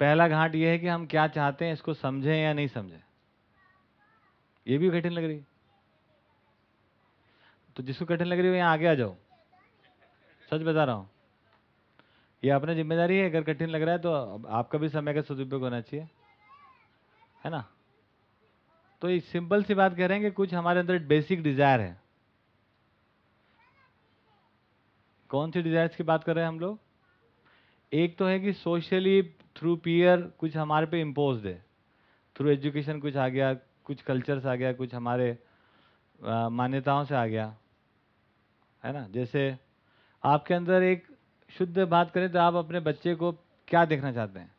पहला घाट ये है कि हम क्या चाहते हैं, इसको समझें या नहीं समझें। ये भी कठिन लग रही तो जिसको कठिन लग रही है यहाँ आगे आ जाओ। सच बता रहा हूँ। ये अपनी ज़िम्मेदारी है, अगर कठिन लग रहा है तो आपका भी समय का सदुपयोग होना चाहिए। है ना? तो ये सिंपल सी बात कह रहे हैं कि कुछ हमारे अंदर बेसिक डिज़ायर है। कौन सी डिजायर्स की बात कर रहे हैं हम लोग? एक तो है कि सोशली थ्रू पीयर कुछ हमारे पे इम्पोज है। थ्रू एजुकेशन कुछ आ गया, कुछ कल्चर्स आ गया, कुछ हमारे मान्यताओं से आ गया, है ना? जैसे आपके अंदर एक शुद्ध बात करें तो आप अपने बच्चे को क्या देखना चाहते हैं?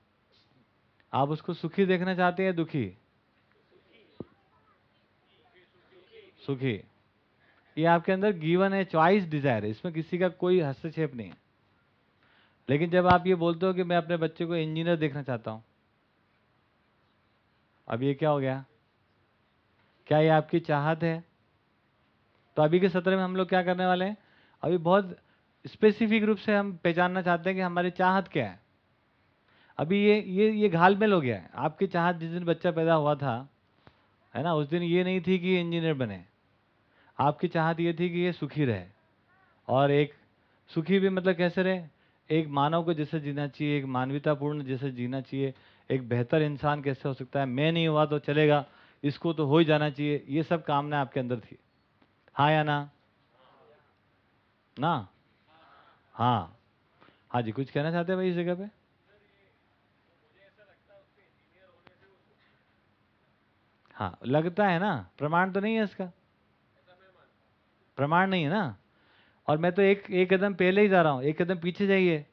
आप उसको सुखी देखना चाहते हैं दुखी? सुखी। ये आपके अंदर गिवन है चॉइस डिज़ायर है। इसमें किसी का कोई हस्तक्षेप नहीं है। लेकिन जब आप ये बोलते हो कि मैं अपने बच्चे को इंजीनियर देखना चाहता हूँ, अब ये क्या हो गया? क्या ये आपकी चाहत है? तो अभी के सत्र में हम लोग क्या करने वाले हैं? अभी बहुत स्पेसिफिक रूप से हम पहचानना चाहते हैं कि हमारी चाहत क्या है। अभी ये ये ये घालमेल हो गया है। आपकी चाहत जिस दिन बच्चा पैदा हुआ था, है ना, उस दिन ये नहीं थी कि इंजीनियर बने। आपकी चाहत ये थी कि ये सुखी रहे। और एक सुखी भी मतलब कैसे रहे? एक मानव को जैसे जीना चाहिए, एक मानवतापूर्ण जैसे जीना चाहिए, एक बेहतर इंसान कैसे हो सकता है, मैं नहीं हुआ तो चलेगा, इसको तो हो ही जाना चाहिए, ये सब कामना आपके अंदर थी। हाँ या ना? ना? हाँ। हाँ जी, कुछ कहना चाहते हैं भाई इस जगह पे? हाँ लगता है ना, प्रमाण तो नहीं है इसका। प्रमाण नहीं है ना? और मैं तो एक एक कदम पहले ही जा रहा हूँ, एक कदम पीछे जाइए।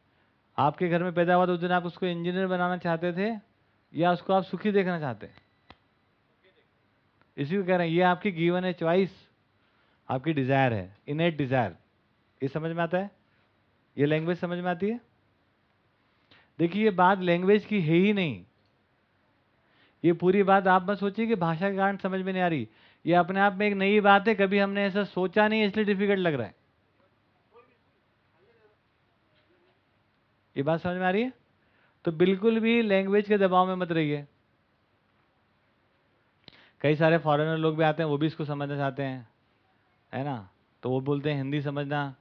आपके घर में पैदा हुआ तो उस दिन आप उसको इंजीनियर बनाना चाहते थे या उसको आप सुखी देखना चाहते? इसी को कह रहे हैं, ये आपकी गिवन है चॉइस आपकी डिज़ायर है इनेट डिज़ायर ये समझ में आता है? ये लैंग्वेज समझ में आती है? देखिए, ये बात लैंग्वेज की है ही नहीं। ये पूरी बात आप मत सोचिए कि भाषा के कारण समझ में नहीं आ रही। ये अपने आप में एक नई बात है, कभी हमने ऐसा सोचा नहीं, इसलिए डिफ़िकल्ट लग रहा है। ये बात समझ में आ रही है? तो बिल्कुल भी लैंग्वेज के दबाव में मत रहिए। कई सारे फॉरेनर लोग भी आते हैं, वो भी इसको समझना चाहते हैं, है ना? तो वो बोलते हैं, हिंदी समझना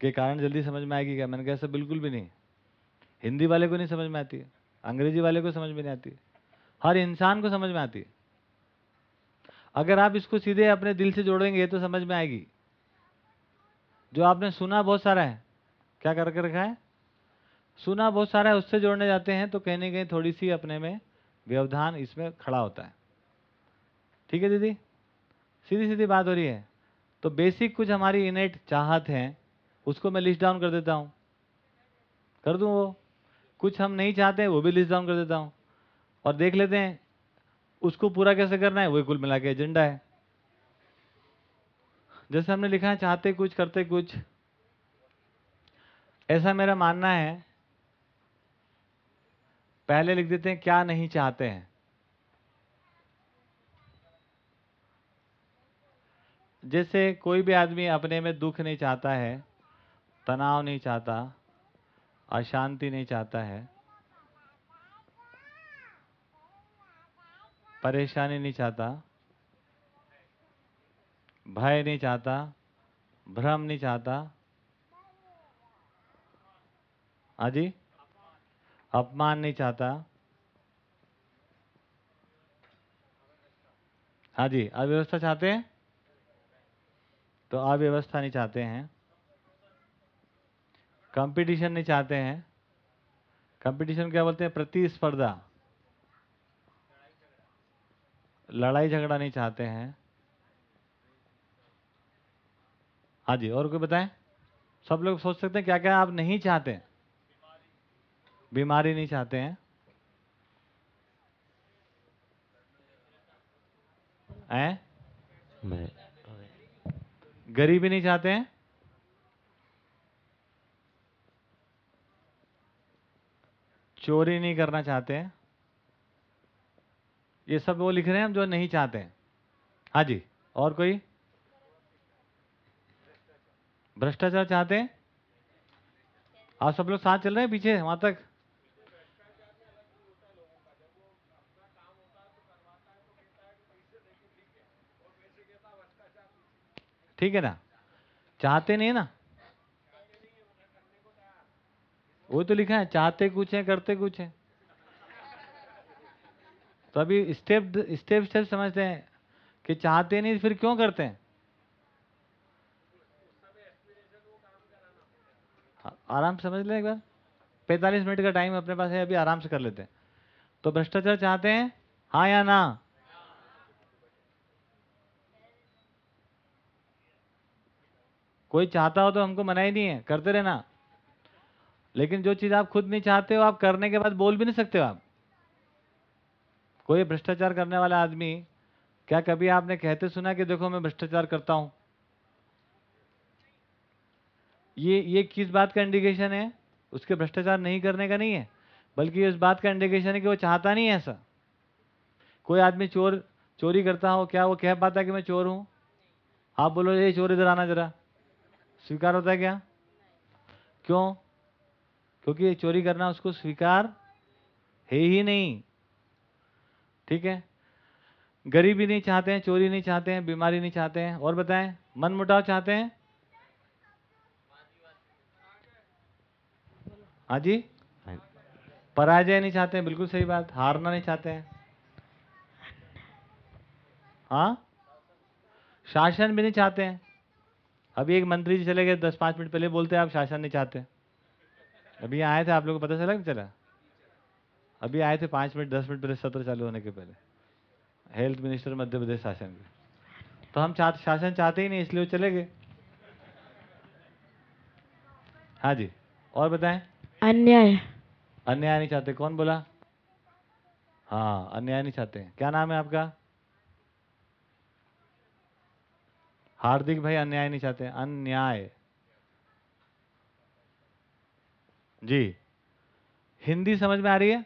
के कारण जल्दी समझ में आएगी क्या? मैंने कहा, ऐसा बिल्कुल भी नहीं। हिंदी वाले को नहीं समझ में आती, अंग्रेज़ी वाले को समझ में नहीं आती। हर इंसान को समझ में आती। अगर आप इसको सीधे अपने दिल से जोड़ेंगे तो समझ में आएगी। जो आपने सुना बहुत सारा है, क्या करके रखा है? सुना बहुत सारा है, उससे जोड़ने जाते हैं तो कहीं ना कहीं थोड़ी सी अपने में व्यवधान इसमें खड़ा होता है। ठीक है दीदी? सीधी सीधी बात हो रही है। तो बेसिक कुछ हमारी इनेट चाहत है, उसको मैं लिस्ट डाउन कर देता हूँ। कर दूँ वो? कुछ हम नहीं चाहते वो भी लिस्ट डाउन कर देता हूँ। और देख लेते हैं, उसको पूरा कैसे करना है, वही कुल मिला के एजेंडा है। जैसे हमने लिखा है, चाहते कुछ, करते कुछ। ऐसा मेरा मानना है पहले लिख देते हैं, क्या नहीं चाहते हैं। जैसे कोई भी आदमी अपने में दुख नहीं चाहता है, तनाव नहीं चाहता, अशांति नहीं चाहता है, परेशानी नहीं चाहता, भय नहीं चाहता, भ्रम नहीं चाहता। हाँ जी? अपमान नहीं चाहता। हाँ जी, अव्यवस्था चाहते हैं? तो अव्यवस्था नहीं चाहते हैं। कंपटीशन नहीं चाहते हैं। कंपटीशन क्या बोलते हैं? प्रतिस्पर्धा। लड़ाई झगड़ा नहीं चाहते हैं। हाँ जी, और कोई बताएँ? सब लोग सोच सकते हैं क्या क्या आप नहीं चाहते हैं? बीमारी नहीं चाहते हैं। हैं? मैं गरीबी नहीं चाहते हैं? चोरी नहीं करना चाहते हैं? ये सब वो लिख रहे हैं हम जो नहीं चाहते हैं। हाँ जी और कोई? भ्रष्टाचार चाहते हैं? आप सब लोग साथ चल रहे हैं पीछे वहाँ तक? ठीक है ना? चाहते नहीं है ना? वो तो लिखा है, चाहते कुछ है, करते कुछ है। तो अभी स्टेप स्टेप स्टेप समझते हैं कि चाहते नहीं फिर क्यों करते हैं? आराम समझ लें एक बार। पैंतालीस मिनट का टाइम अपने पास है, अभी आराम से कर लेते हैं। तो भ्रष्टाचार चाहते हैं? हाँ या ना? कोई चाहता हो तो हमको मना ही नहीं है, करते रहना। लेकिन जो चीज़ आप खुद नहीं चाहते हो, आप करने के बाद बोल भी नहीं सकते हो आप। कोई भ्रष्टाचार करने वाला आदमी, क्या कभी आपने कहते सुना कि देखो मैं भ्रष्टाचार करता हूँ? ये ये किस बात का इंडिकेशन है? उसके भ्रष्टाचार नहीं करने का नहीं है, बल्कि इस बात का इंडिकेशन है कि वो चाहता नहीं है ऐसा। कोई आदमी चोर, चोरी करता हो, क्या वो कह पाता है कि मैं चोर हूँ? आप बोलो, ये चोर इधर आना जरा। स्वीकार होता है क्या? क्यों? क्योंकि चोरी करना उसको स्वीकार है ही नहीं। ठीक है? गरीबी नहीं चाहते हैं, चोरी नहीं चाहते हैं, बीमारी नहीं चाहते हैं। और बताएँ मन मुटाव चाहते हैं? हाँ जी? पराजय नहीं चाहते हैं, बिल्कुल सही बात। हारना नहीं चाहते हैं। हाँ? शासन भी नहीं चाहते हैं। अभी एक मंत्री जी चले गए दस पाँच मिनट पहले बोलते हैं आप शासन नहीं चाहते। अभी आए थे आप लोगों को पता चला कि चला? अभी आए थे पाँच मिनट दस मिनट पहले सत्र चालू होने के पहले। हेल्थ मिनिस्टर मध्य प्रदेश शासन के। तो हम चाह शासन चाहते ही नहीं इसलिए वो चले गए। हाँ जी और बताएँ? अन्याय। अन्याय नहीं चाहते कौन बोला? हाँ अन्याय नहीं चाहते क्या नाम है आपका? हार्दिक भाई अन्याय नहीं चाहते, अन्याय। जी। हिंदी समझ में आ रही है?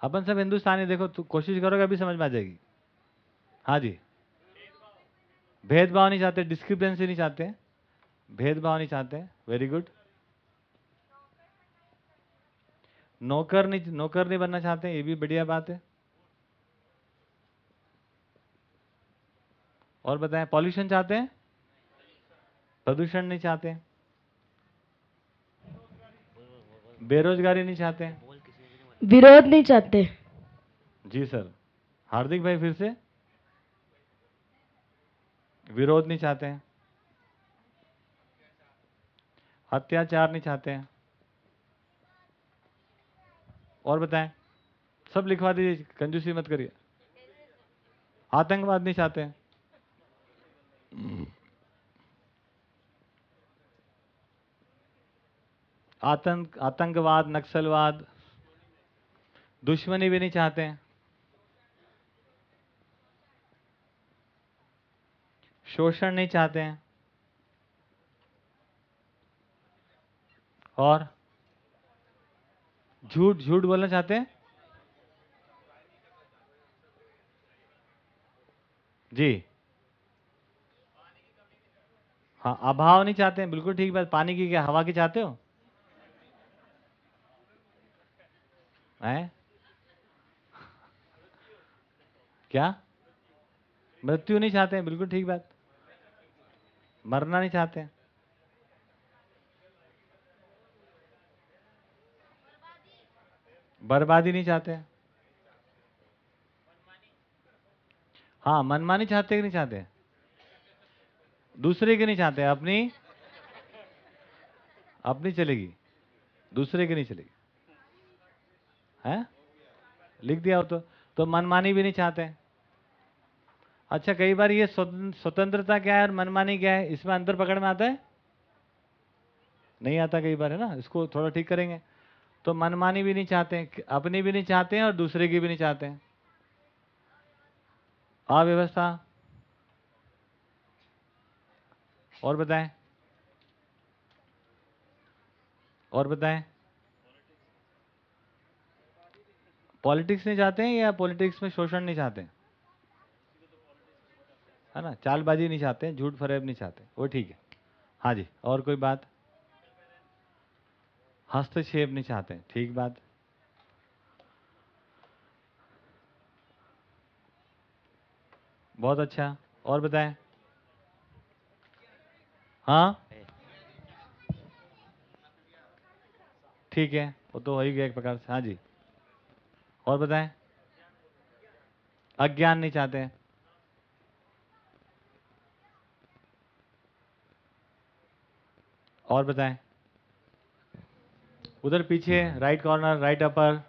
अपन सब हिंदुस्तानी, देखो, तू कोशिश करोगे अभी समझ में आ जाएगी। हाँ जी। भेदभाव नहीं चाहते डिस्क्रिपेंसी नहीं चाहते, भेदभाव नहीं चाहते वेरी गुड नौकर नहीं नौकर नहीं बनना चाहते, ये भी बढ़िया बात है। और बताएँ पॉल्यूशन चाहते हैं? प्रदूषण नहीं चाहते बेरोजगारी नहीं चाहते विरोध नहीं चाहते। जी सर। हार्दिक भाई फिर से? विरोध नहीं चाहते हैं? अत्याचार नहीं चाहते हैं? और बताएँ सब लिखवा दीजिए कंजूसी मत करिए। आतंकवाद नहीं चाहते हैं? आतंक, आतंकवाद, नक्सलवाद, दुश्मनी भी नहीं चाहते हैं। शोषण नहीं चाहते हैं। और झूठ झूठ बोलना चाहते हैं? जी। हाँ अभाव नहीं चाहते हैं। बिल्कुल ठीक बात। पानी की क्या हवा की चाहते हो? हैं? क्या? मृत्यु नहीं चाहते हैं। बिल्कुल ठीक बात। मरना नहीं चाहते हैं। बर्बादी नहीं चाहते हैं। हाँ मनमानी चाहते कि नहीं चाहते दूसरे की नहीं चाहते, अपनी? अपनी चलेगी। दूसरे की नहीं चलेगी। है? लिख दिया हो तो तो मनमानी भी नहीं चाहते। अच्छा कई बार ये स्वतंत्रता क्या है और मनमानी क्या है? इसमें अंतर पकड़ में आता है? नहीं आता कई बार, है ना? इसको थोड़ा ठीक करेंगे। तो मनमानी भी नहीं चाहते, अपनी भी नहीं चाहते और दूसरे की भी नहीं चाहते अव्यवस्था। और बताएँ। और बताएँ। पॉलिटिक्स नहीं चाहते हैं या पॉलिटिक्स में शोषण नहीं चाहते हैं? ना? चालबाजी नहीं चाहते झूठ फरेब नहीं चाहते वो ठीक है। हाँ जी, और कोई बात? हस्तक्षेप नहीं चाहते ठीक बात। बहुत अच्छा। और बताएँ। हाँ? ठीक है वो तो हो ही गया एक प्रकार से। हाँ जी। और बताएँ? अज्ञान नहीं चाहते हैं। और बताएँ? उधर पीछे राइट कॉर्नर राइट अपर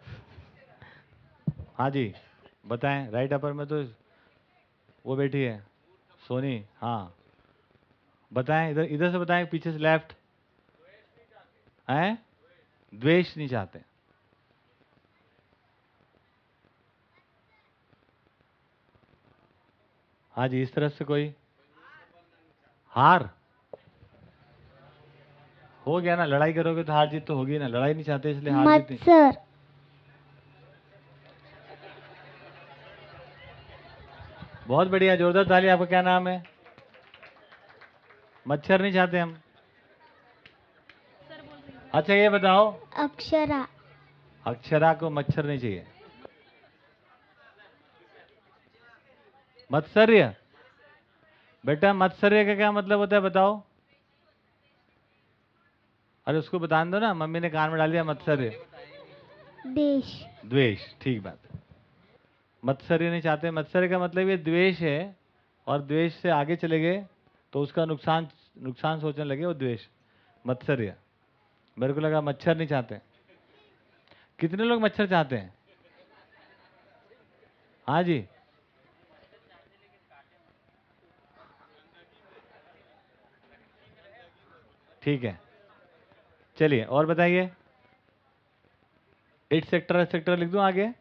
हाँ जी बताएँ राइट अपर में तो वो बैठी है सोनी। हाँ। बताएँ इधर इधर से बताएँ पीछे से लेफ़्ट हैं? द्वेष नहीं चाहते। हाँ जी इस तरफ़ से कोई? हार। हो गया ना लड़ाई करोगे तो हार जीत तो होगी ना लड़ाई नहीं चाहते इसलिए हार जीत मत्सर बहुत बढ़िया जोरदार ताली आपका क्या नाम है? मच्छर नहीं चाहते हम। अच्छा ये बताओ। अक्षरा। अक्षरा को मच्छर नहीं चाहिए। मत्सर्य। बेटा मत्सर्य का क्या मतलब होता है बताओ? अरे उसको बता दो ना मम्मी ने कान में डाल दिया मत्सर्य। देश द्वेष ठीक बात। मत्सर्य नहीं चाहते। मत्सर्य का मतलब ये द्वेष है और द्वेष से आगे चले गए। तो उसका नुकसान नुकसान सोचने लगे वो द्वेष, मत्सर्य। मेरे को लगा मच्छर नहीं चाहते कितने लोग मच्छर चाहते हैं? हाँ जी। ठीक है। चलिए, और बताइए। एट सेक्टर सेक्टर लिख दूँ आगे।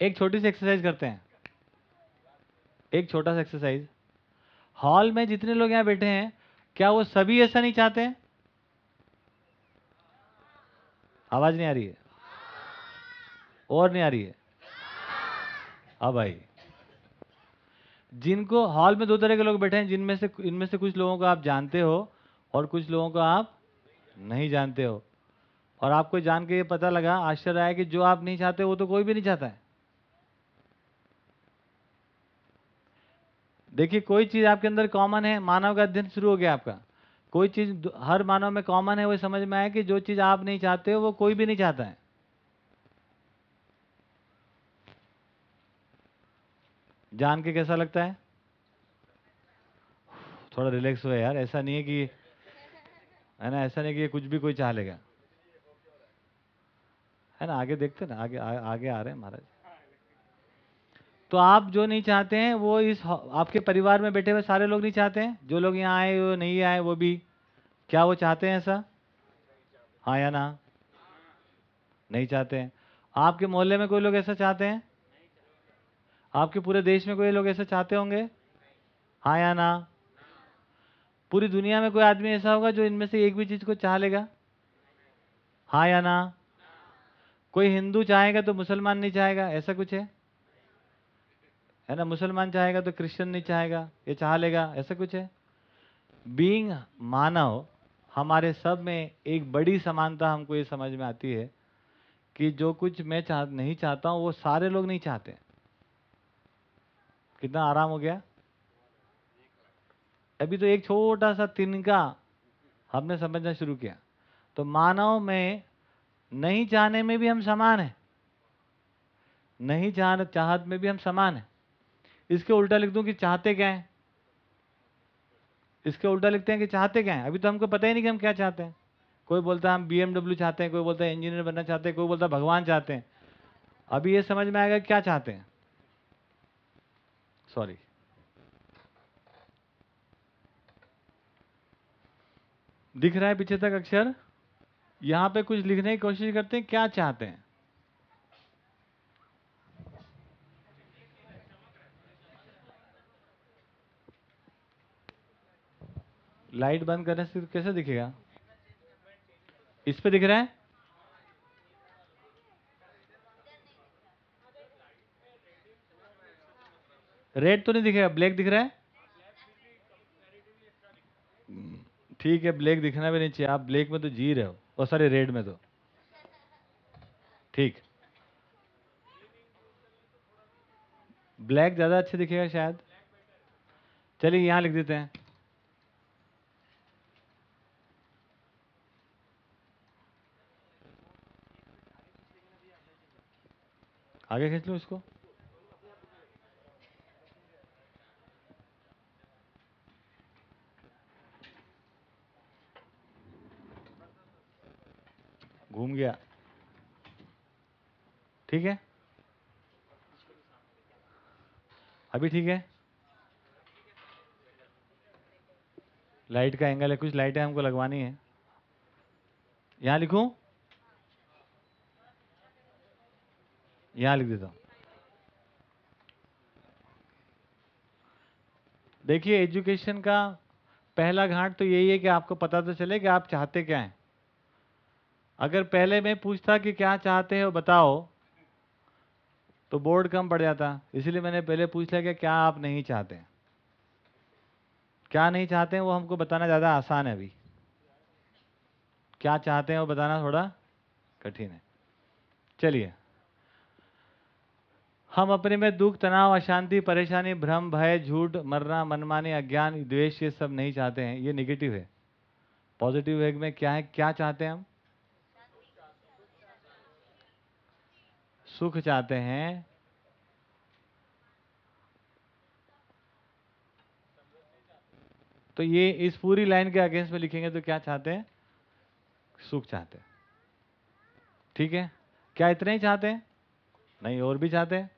एक छोटी सी एक्सरसाइज करते हैं। एक छोटा सा एक्सरसाइज हॉल में जितने लोग यहाँ बैठे हैं, क्या वो सभी ऐसा नहीं चाहते? हैं आवाज़ नहीं आ रही है। और नहीं आ रही है। अब भाई। जिनको हॉल में दो तरह के लोग बैठे हैं, जिनमें से, इनमें से कुछ लोगों को आप जानते हो और कुछ लोगों को आप नहीं जानते हो। और आपको जान के ये पता लगा, आश्चर्य आया कि जो आप नहीं चाहते, वो तो कोई भी नहीं चाहता है। देखिए कोई चीज़ आपके अंदर कॉमन है मानव का अध्ययन शुरू हो गया आपका। कोई चीज़ हर मानव में कॉमन है वो समझ में आया कि जो चीज़ आप नहीं चाहते हो वो कोई भी नहीं चाहता है। जान के कैसा लगता है? थोड़ा रिलैक्स हुआ यार ऐसा नहीं है कि है ना ऐसा नहीं कि कुछ भी कोई चाह लेगा। है ना आगे देखते ना आगे आ, आगे आ रहे हैं महाराज। तो आप जो नहीं चाहते हैं, वो इस आपके परिवार में बैठे हुए सारे लोग नहीं चाहते हैं? जो लोग यहाँ आए, वो नहीं आए, वो भी? क्या वो चाहते हैं ऐसा? हाँ या ना? नहीं चाहते हैं। आपके मोहल्ले में कोई लोग ऐसा चाहते हैं? आपके पूरे देश में कोई लोग ऐसा चाहते होंगे? हाँ या ना? पूरी दुनिया में कोई आदमी ऐसा होगा जो इनमें से एक भी चीज़ को चाह लेगा? हाँ या ना? कोई हिंदू चाहेगा तो मुसलमान नहीं चाहेगा? ऐसा कुछ है? है ना? मुसलमान चाहेगा तो क्रिश्चियन नहीं चाहेगा, ये चाह लेगा, ऐसा कुछ है? बीइंग मानव हमारे सब में एक बड़ी समानता हमको ये समझ में आती है कि जो कुछ मैं चाह, नहीं चाहता हूँ, वो सारे लोग नहीं चाहते। कितना आराम हो गया? अभी तो एक छोटा सा तिनका हमने समझना शुरू किया। तो मानव में नहीं चाहने में भी हम समान हैं। नहीं चाह, चाहत में भी हम समान हैं। इसके उल्टा लिख दूँ कि चाहते क्या हैं? इसके उल्टा लिखते हैं कि चाहते क्या हैं? अभी तो हमको पता ही नहीं कि हम क्या चाहते हैं। कोई बोलता है हम बी चाहते हैं, कोई बोलता है इंजीनियर बनना चाहते हैं, कोई बोलता है भगवान चाहते हैं। अभी ये समझ में आएगा क्या चाहते हैं। सॉरी दिख रहा है पीछे तक अक्षर? यहाँ पे कुछ लिखने की कोशिश करते हैं, क्या चाहते हैं? लाइट बंद करने से कैसे दिखेगा? इस पे दिख रहा है? रेड तो नहीं दिखेगा ब्लैक दिख रहा है? ठीक है ब्लैक दिखना भी नहीं चाहिए। आप ब्लैक में तो जी रहे हो, और सॉरी रेड में तो। ठीक। ब्लैक ज़्यादा अच्छे दिखेगा शायद। चलिए यहाँ लिख देते हैं। आगे खींच लूँ इसको। घूम गया। ठीक है? अभी ठीक है? लाइट का एंगल है, कुछ लाइटें हमको लगवानी है। यहाँ लिखूं? यहाँ लिख देता हूँ। देखिए, एजुकेशन का पहला घाट तो यही है कि आपको पता तो चले कि आप चाहते क्या हैं। अगर पहले मैं पूछता कि क्या चाहते हो, बताओ तो बोर्ड कम पड़ जाता। इसलिए मैंने पहले पूछ लिया कि क्या आप नहीं चाहते हैं। क्या नहीं चाहते हैं वो हमको बताना ज़्यादा आसान है अभी। क्या चाहते हैं वो बताना थोड़ा कठिन है। चलिए। हम अपने में दुख, तनाव, अशांति, परेशानी, भ्रम, भय, झूठ, मरना, मनमानी, अज्ञान, द्वेष, ये सब नहीं चाहते हैं। ये निगेटिव है। पॉजिटिव वेग में क्या है? क्या चाहते हैं हम? सुख चाहते हैं। तो ये इस पूरी लाइन के अगेंस्ट में लिखेंगे तो क्या चाहते हैं? सुख चाहते हैं। ठीक है? क्या इतने ही चाहते हैं? नहीं, और भी चाहते हैं?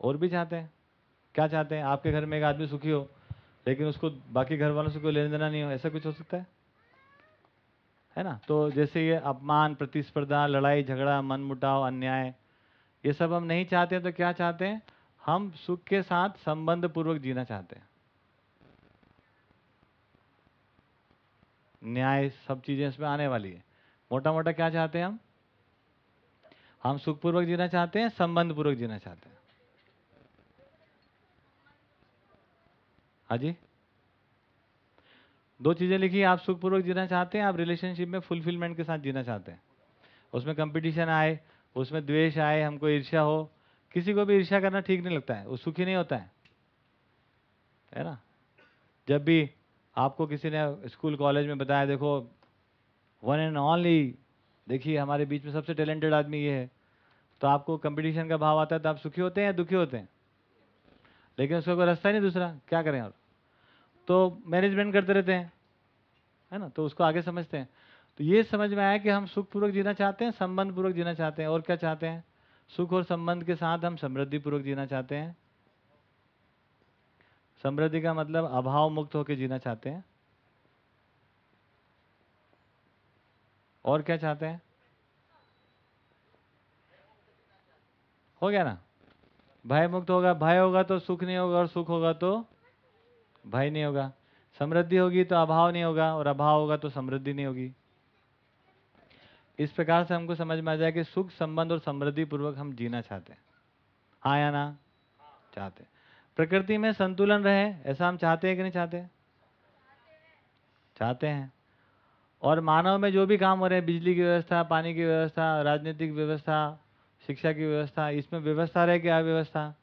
और भी चाहते हैं? क्या चाहते हैं? आपके घर में एक आदमी सुखी हो, लेकिन उसको बाकी घर वालों से कोई लेना देना नहीं हो, ऐसा कुछ हो सकता है? है ना? तो जैसे ये अपमान, प्रतिस्पर्धा, लड़ाई, झगड़ा मन मुटाव अन्याय, ये सब हम नहीं चाहते हैं तो क्या चाहते हैं? हम सुख के साथ संबंध पूर्वक जीना चाहते हैं। न्याय सब चीज़ें इसमें आने वाली है। मोटा मोटा क्या चाहते हैं हम? हम सुखपूर्वक जीना चाहते हैं संबंध पूर्वक जीना चाहते हैं। हाँ जी। दो चीज़ें लिखी आप सुखपूर्वक जीना चाहते हैं, आप रिलेशनशिप में फुलफिलमेंट के साथ जीना चाहते हैं। उसमें कंपटीशन आए, उसमें द्वेष आए, हमको ईर्ष्या हो, किसी को भी ईर्ष्या करना ठीक नहीं लगता है, वो सुखी नहीं होता है। है ना? जब भी आपको किसी ने स्कूल, कॉलेज में बताया, देखो वन एंड ऑनली देखिए, हमारे बीच में सबसे टैलेंटेड आदमी ये है तो आपको कंपटीशन का भाव आता है तो आप सुखी होते हैं या दुखी होते हैं? लेकिन उसका कोई रास्ता नहीं दूसरा, क्या करें और तो मैनेजमेंट करते रहते हैं, है ना? तो उसको आगे समझते हैं। तो ये समझ में आया कि हम सुखपूर्वक जीना चाहते हैं संबंध पूर्वक जीना चाहते हैं। और क्या चाहते हैं? सुख और संबंध के साथ हम समृद्धि पूर्वक जीना चाहते हैं। समृद्धि का मतलब अभाव मुक्त होकर जीना चाहते हैं। और क्या चाहते हैं? हो गया ना? भय मुक्त होगा, भय होगा तो सुख नहीं होगा और सुख होगा तो भय नहीं होगा। समृद्धि होगी तो अभाव नहीं होगा और अभाव होगा तो समृद्धि नहीं होगी। इस प्रकार से हमको समझ में आ जाए कि सुख संबंध और समृद्धि पूर्वक हम जीना चाहते हैं। हाँ या ना? चाहते प्रकृति में संतुलन रहे, ऐसा हम चाहते हैं कि नहीं चाहते? चाहते हैं। और मानव में जो भी काम हो रहे हैं, बिजली की व्यवस्था, पानी की व्यवस्था, राजनीतिक व्यवस्था, शिक्षा की व्यवस्था, इसमें व्यवस्था रहे कि अव्यवस्था?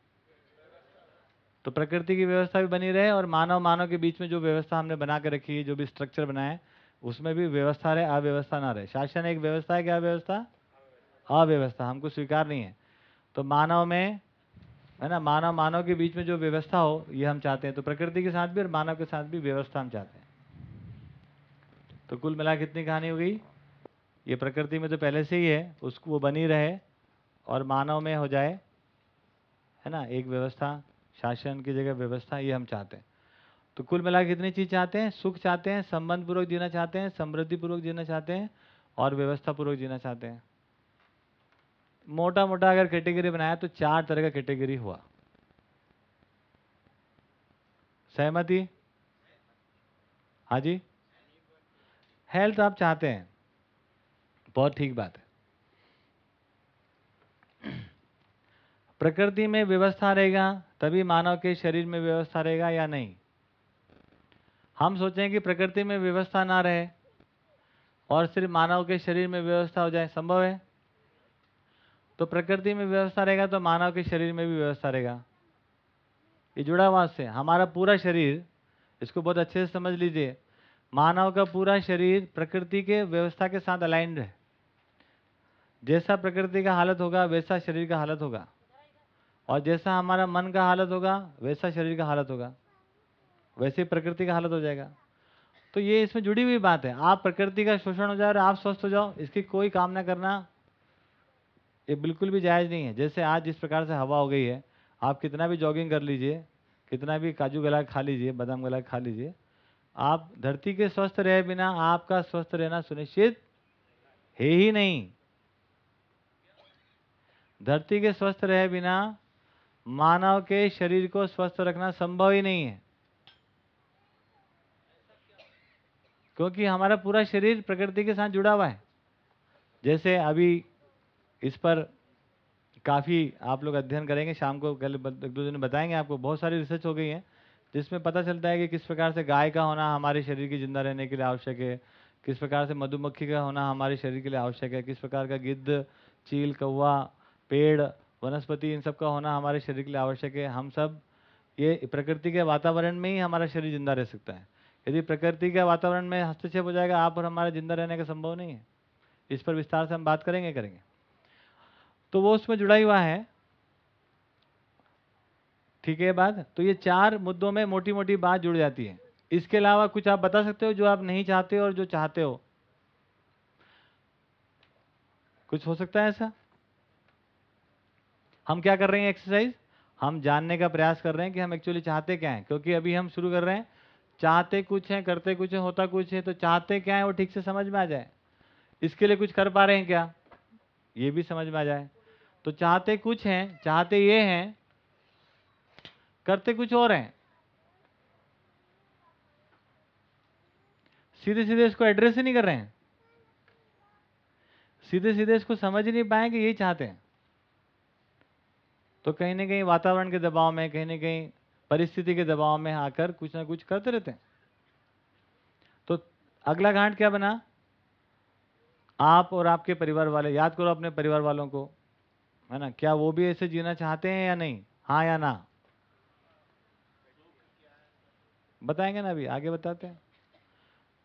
तो प्रकृति की व्यवस्था भी बनी रहे और मानव मानव के बीच में जो व्यवस्था हमने बना के रखी है, जो भी स्ट्रक्चर बनाए, उसमें भी व्यवस्था रहे, अव्यवस्था ना रहे। शासन एक व्यवस्था है, क्या अव्यवस्था अव्यवस्था, हमको स्वीकार नहीं है। तो मानव में, है ना, मानव मानव के बीच में जो व्यवस्था हो, ये हम चाहते हैं। तो प्रकृति के साथ भी और मानव के साथ भी व्यवस्था हम चाहते हैं। तो कुल मिला कितनी कहानी हो गई। ये प्रकृति में तो पहले से ही है, उसको वो बनी रहे और मानव में हो जाए, है ना, एक व्यवस्था। शासन की जगह व्यवस्था ये हम चाहते हैं। तो कुल मिला के कितनी चीज़ चाहते हैं, सुख चाहते हैं संबंध पूर्वक जीना चाहते हैं समृद्धि पूर्वक जीना चाहते हैं और व्यवस्था पूर्वक जीना चाहते हैं। मोटा मोटा अगर कैटेगरी बनाया तो चार तरह का कैटेगरी हुआ। सहमति? हाँ जी? हेल्थ आप चाहते हैं। बहुत ठीक बात है। प्रकृति में व्यवस्था रहेगा तभी मानव के शरीर में व्यवस्था रहेगा या नहीं? हम सोचें कि प्रकृति में व्यवस्था ना रहे और सिर्फ़ मानव के शरीर में व्यवस्था हो जाए, संभव है? तो प्रकृति में व्यवस्था रहेगा तो मानव के शरीर में भी व्यवस्था रहेगा। ये जुड़ा हुआ से हमारा पूरा शरीर, इसको बहुत अच्छे से समझ लीजिए, मानव का पूरा शरीर प्रकृति के व्यवस्था के साथ अलाइंड है। जैसा प्रकृति का हालत होगा, वैसा शरीर का हालत होगा। और जैसा हमारा मन का हालत होगा, वैसा शरीर का हालत होगा। वैसे प्रकृति का हालत हो जाएगा। तो ये इसमें जुड़ी हुई बात है। आप प्रकृति का शोषण हो जाए और आप स्वस्थ हो जाओ, इसकी कोई कामना करना, ये बिल्कुल भी जायज़ नहीं है। जैसे आज जिस प्रकार से हवा हो गई है, आप कितना भी जॉगिंग कर लीजिए, कितना भी काजू गला खा लीजिए, बादाम गला खा लीजिए, आप धरती के स्वस्थ रहे बिना आपका स्वस्थ रहना सुनिश्चित है ही नहीं। धरती के स्वस्थ रहे बिना मानव के शरीर को स्वस्थ रखना संभव ही नहीं है। क्योंकि हमारा पूरा शरीर प्रकृति के साथ जुड़ा हुआ है। जैसे अभी इस पर काफ़ी आप लोग अध्ययन करेंगे, शाम को कल एक दो दिन बताएँगे आपको, बहुत सारी रिसर्च हो गई है, जिसमें पता चलता है कि किस प्रकार से गाय का होना हमारे शरीर की ज़िंदा रहने के लिए आवश्यक है, किस प्रकार से मधुमक्खी का होना हमारे शरीर के लिए आवश्यक है, किस प्रकार का गिद्ध, चील, कौवा, पेड़ वनस्पति इन सब का होना हमारे शरीर के लिए आवश्यक है। हम सब ये प्रकृति के वातावरण में ही हमारा शरीर ज़िंदा रह सकता है। यदि प्रकृति के वातावरण में हस्तक्षेप हो जाएगा, आप और हमारा ज़िंदा रहने का संभव नहीं है। इस पर विस्तार से हम बात करेंगे करेंगे। तो वो उसमें जुड़ा हुआ है। ठीक है बात? तो ये चार मुद्दों में मोटी मोटी बात जुड़ जाती है। इसके अलावा कुछ आप बता सकते हो जो आप नहीं चाहते हो और जो चाहते हो? कुछ हो सकता है ऐसा? हम क्या कर रहे हैं एक्सरसाइज हम जानने का प्रयास कर रहे हैं कि हम एक्चुअली चाहते क्या हैं। क्योंकि अभी हम शुरू कर रहे हैं, चाहते कुछ हैं, करते कुछ हैं, होता कुछ है तो चाहते क्या है वो ठीक से समझ में आ जाए। इसके लिए कुछ कर पा रहे हैं क्या? ये भी समझ में आ जाए। तो चाहते कुछ हैं, चाहते ये हैं, करते कुछ और हैं। सीधे सीधे इसको एड्रेस ही नहीं कर रहे हैं। सीधे सीधे इसको समझ ही नहीं पाए कि यही चाहते हैं। तो कहीं ना कहीं वातावरण के दबाव में, कहीं ना कहीं परिस्थिति के दबाव में आकर कुछ ना कुछ करते रहते हैं। तो अगला घाट क्या बना? आप और आपके परिवार वाले, याद करो अपने परिवार वालों को, है ना? क्या वो भी ऐसे जीना चाहते हैं या नहीं? हाँ या ना? बताएँगे ना अभी, आगे बताते हैं।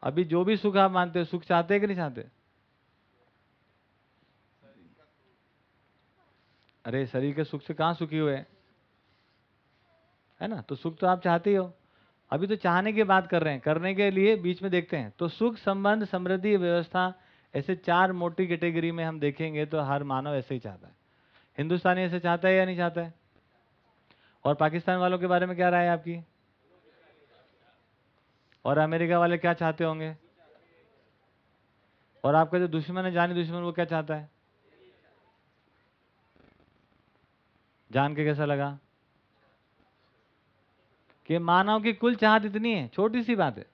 अभी जो भी सुख आप मानते हो, सुख चाहते हैं कि नहीं चाहते? अरे, शरीर के सुख से कहाँ सुखी हुए है? ना? तो सुख तो आप चाहते ही हो। अभी तो चाहने की बात कर रहे हैं। करने के लिए बीच में देखते हैं। तो सुख संबंध समृद्धि व्यवस्था, ऐसे चार मोटी कैटेगरी में हम देखेंगे तो हर मानव ऐसे ही चाहता है। हिंदुस्तानी ऐसे चाहता है या नहीं चाहता है? और पाकिस्तान वालों के बारे में क्या राय है आपकी? और अमेरिका वाले क्या चाहते होंगे? और आपका जो दुश्मन है, जानी दुश्मन, वो क्या चाहता है? जान के कैसा लगा? कि मानव की कुल चाहत इतनी है, छोटी सी बात है।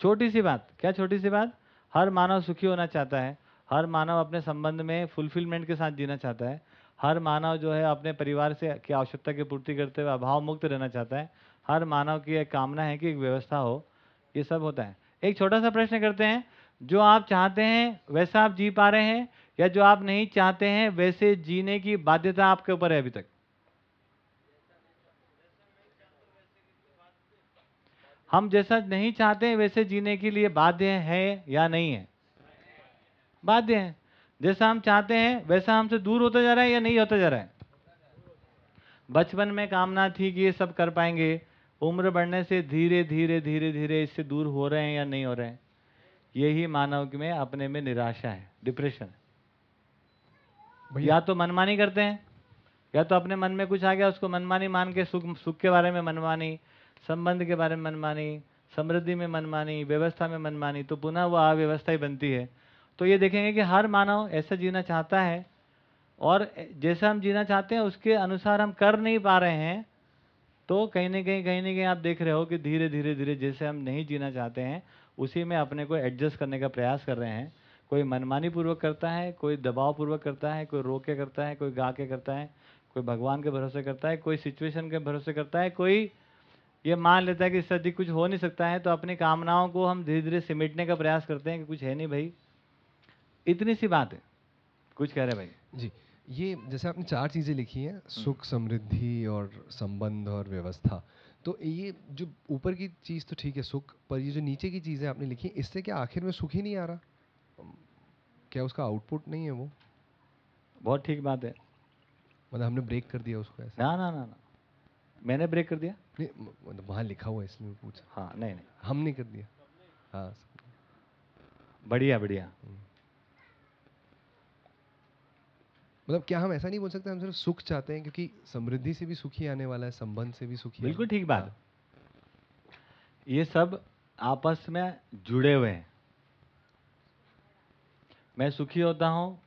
छोटी सी बात, क्या छोटी सी बात? हर मानव सुखी होना चाहता है, हर मानव अपने संबंध में फुलफिलमेंट के साथ जीना चाहता है, हर मानव जो है अपने परिवार से की आवश्यकता की पूर्ति करते हुए अभाव मुक्त रहना चाहता है, हर मानव की एक कामना है कि एक व्यवस्था हो, ये सब होता है। एक छोटा सा प्रश्न करते हैं, जो आप चाहते हैं, वैसा आप जी पा रहे हैं या जो आप नहीं चाहते हैं, वैसे जीने की बाध्यता आपके ऊपर है अभी तक? हम जैसा नहीं चाहते हैं, वैसे जीने के लिए बाध्य है या नहीं है? बाध्य है। जैसा हम चाहते हैं, वैसा हमसे दूर होता जा रहा है या नहीं होता जा रहा है? बचपन में कामना थी कि ये सब कर पाएँगे। उम्र बढ़ने से धीरे धीरे धीरे धीरे इससे दूर हो रहे हैं या नहीं हो रहे हैं? यही मानव में अपने में निराशा है, डिप्रेशन या तो मनमानी करते हैं, या तो अपने मन में कुछ आ गया, उसको मनमानी मान के, सुख सुख के बारे में मनमानी, संबंध के बारे में मनमानी, समृद्धि में मनमानी, व्यवस्था में मनमानी तो पुनः वो अव्यवस्था ही बनती है। तो ये देखेंगे कि हर मानव ऐसा जीना चाहता है, और जैसा हम जीना चाहते हैं, उसके अनुसार हम कर नहीं पा रहे हैं तो कहीं ना कहीं कहीं ना कहीं आप देख रहे हो कि धीरे धीरे धीरे जैसे हम नहीं जीना चाहते हैं, उसी में अपने को एडजस्ट करने का प्रयास कर रहे हैं। कोई मनमानी पूर्वक करता है कोई दबाव पूर्वक करता है कोई रो के करता है कोई गा के करता है कोई भगवान के भरोसे करता है कोई सिचुएशन के भरोसे करता है कोई ये मान लेता है कि इससे अधिक कुछ हो नहीं सकता है तो अपनी कामनाओं को हम धीरे धीरे सिमटने का प्रयास करते हैं कि कुछ है नहीं भाई। इतनी सी बात है। कुछ कह रहे भाई। जी ये जैसे आपने चार चीज़ें लिखी हैं सुख समृद्धि और संबंध और व्यवस्था। तो ये जो ऊपर की चीज़ तो ठीक है सुख पर ये जो नीचे की चीज़ें आपने लिखी हैं, इससे क्या आखिर में सुख ही नहीं आ रहा? क्या उसका आउटपुट नहीं है वो? बहुत ठीक बात है। मतलब हमने ब्रेक कर दिया उसको ऐसा? ना ना ना ना। मैंने ब्रेक कर दिया? नहीं मतलब वहाँ लिखा हुआ है इसलिए पूछा। हाँ नहीं नहीं। हमने कर दिया। हाँ बढ़िया बढ़िया। मतलब क्या हम ऐसा नहीं बोल सकते हम सिर्फ़ सुख चाहते हैं क्योंकि समृद्धि से भी सुखी आने वाला है संबंध से भी सुखी बिल्कुल ठीक बात ये सब आपस में जुड़े हुए हैं। मैं सुखी होता हूँ